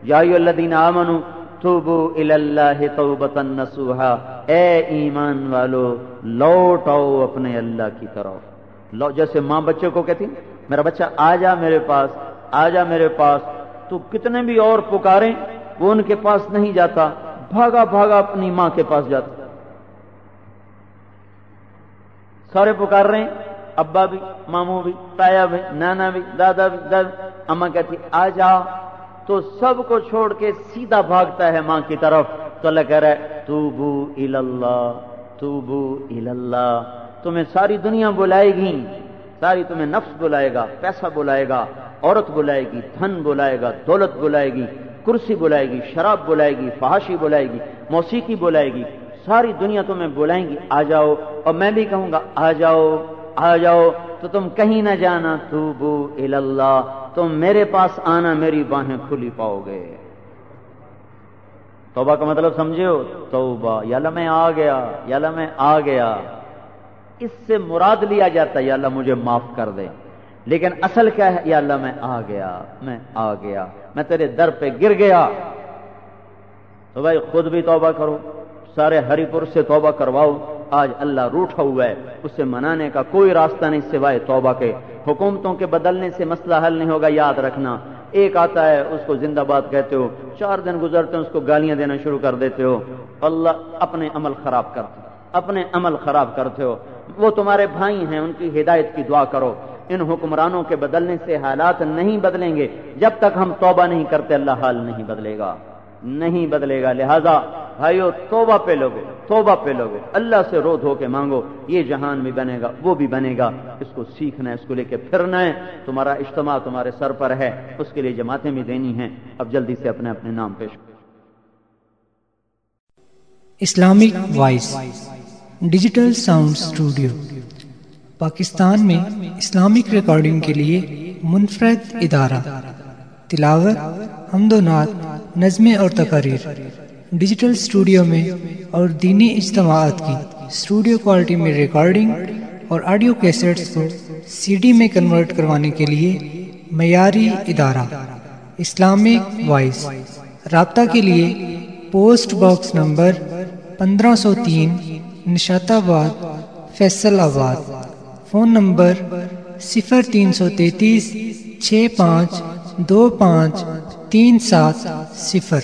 [SPEAKER 2] یا اللہ دین آمن توبو اللہ نسوہا اے ایمان والو، لوٹ آؤ اپنے اللہ کی طرف۔ لو، جیسے ماں بچے کو کہتی میرا بچہ، آ جا میرے پاس، آ جا میرے پاس۔ تو کتنے بھی اور پکاریں، وہ ان کے پاس نہیں جاتا۔ بھاگا بھاگا اپنی ماں کے پاس جاتا سارے پکار رہے ہیں، ابا بھی، ماموں بھی، تایا بھی، نانا بھی، دادا بھی، دادا اما کہتی، آ جا۔ تو سب کو چھوڑ کے سیدھا بھاگتا ہے ماں کی طرف۔ تو اللہ کہہ رہا ہے تو بو اللہ تو بو اللہ تمہیں ساری دنیا بلائے گی۔ ساری تمہیں نفس بلائے گا، پیسہ بلائے گا، عورت بلائے گی، دھن بلائے گا، دولت بلائے گی۔ کرسی بلائے گی، شراب بلائے گی، فحاشی بلائے گی، موسیقی بلائے گی، ساری دنیا تمہیں بلائیں گی، آ جاؤ، اور میں بھی کہوں گا، آ جاؤ آ جاؤ، تو تم کہیں نہ جانا تو بو اللہ تم میرے پاس آنا، میری باہیں کھلی پاؤ گے۔ توبہ کا مطلب سمجھے ہو؟ توبہ، یا اللہ میں آ گیا، یا اللہ میں آ گیا۔ اس سے مراد لیا جاتا ہے، یا اللہ مجھے معاف کر دے۔ لیکن اصل کیا ہے؟ یا اللہ، میں آ گیا، میں آ گیا، میں تیرے در پہ گر گیا۔ تو بھائی، خود بھی توبہ کرو، سارے ہری پور سے توبہ کرواؤ۔ آج اللہ روٹھا ہوا ہے اسے منانے کا کوئی راستہ نہیں سوائے توبہ کے۔ حکومتوں کے بدلنے سے مسئلہ حل نہیں ہوگا، یاد رکھنا۔ ایک آتا ہے، اس کو زندہ باد کہتے ہو۔ چار دن گزرتے ہیں، اس کو گالیاں دینا شروع کر دیتے ہو۔ اللہ اپنے عمل خراب کرتے اپنے عمل خراب کرتے ہو۔ وہ تمہارے بھائی ہیں، ان کی ہدایت کی دعا کرو۔ ان حکمرانوں کے بدلنے سے حالات نہیں بدلیں گے جب تک ہم توبہ نہیں کرتے اللہ حال نہیں بدلے گا۔ نہیں بدلے گا۔ لہذا بھائیو، توبہ پہ لوگو، توبہ پہ لوگو۔ اللہ سے رو دھو کے مانگو۔ یہ جہان بھی بنے گا، وہ بھی بنے گا۔ اس کو سیکھنا ہے، اس کو لے کے پھرنا ہے۔ تمہارا اجتماع تمہارے سر پر ہے۔ اس کے لیے جماعتیں بھی دینی ہیں۔ اب جلدی سے اپنے اپنے نام پیش
[SPEAKER 1] Islamic voice, digital sound studio Pakistan میں اسلامک ریکارڈنگ کے لیے منفرد ادارہ، تلاوت، حمد و نعت نظمیں اور تقاریر، ڈیجیٹل اسٹوڈیو میں اور دینی اجتماعات کی اسٹوڈیو کوالٹی میں ریکارڈنگ اور آڈیو کیسٹس کو سی ڈی میں کنورٹ کروانے کے لیے معیاری ادارہ، اسلامک وائس، رابطہ کے لیے پوسٹ باکس نمبر پندرہ سو تین نشات آباد، فیصل آباد۔ فون نمبر صفر تین سو تینتیس چھ پانچ دو پانچ تین سات صفر۔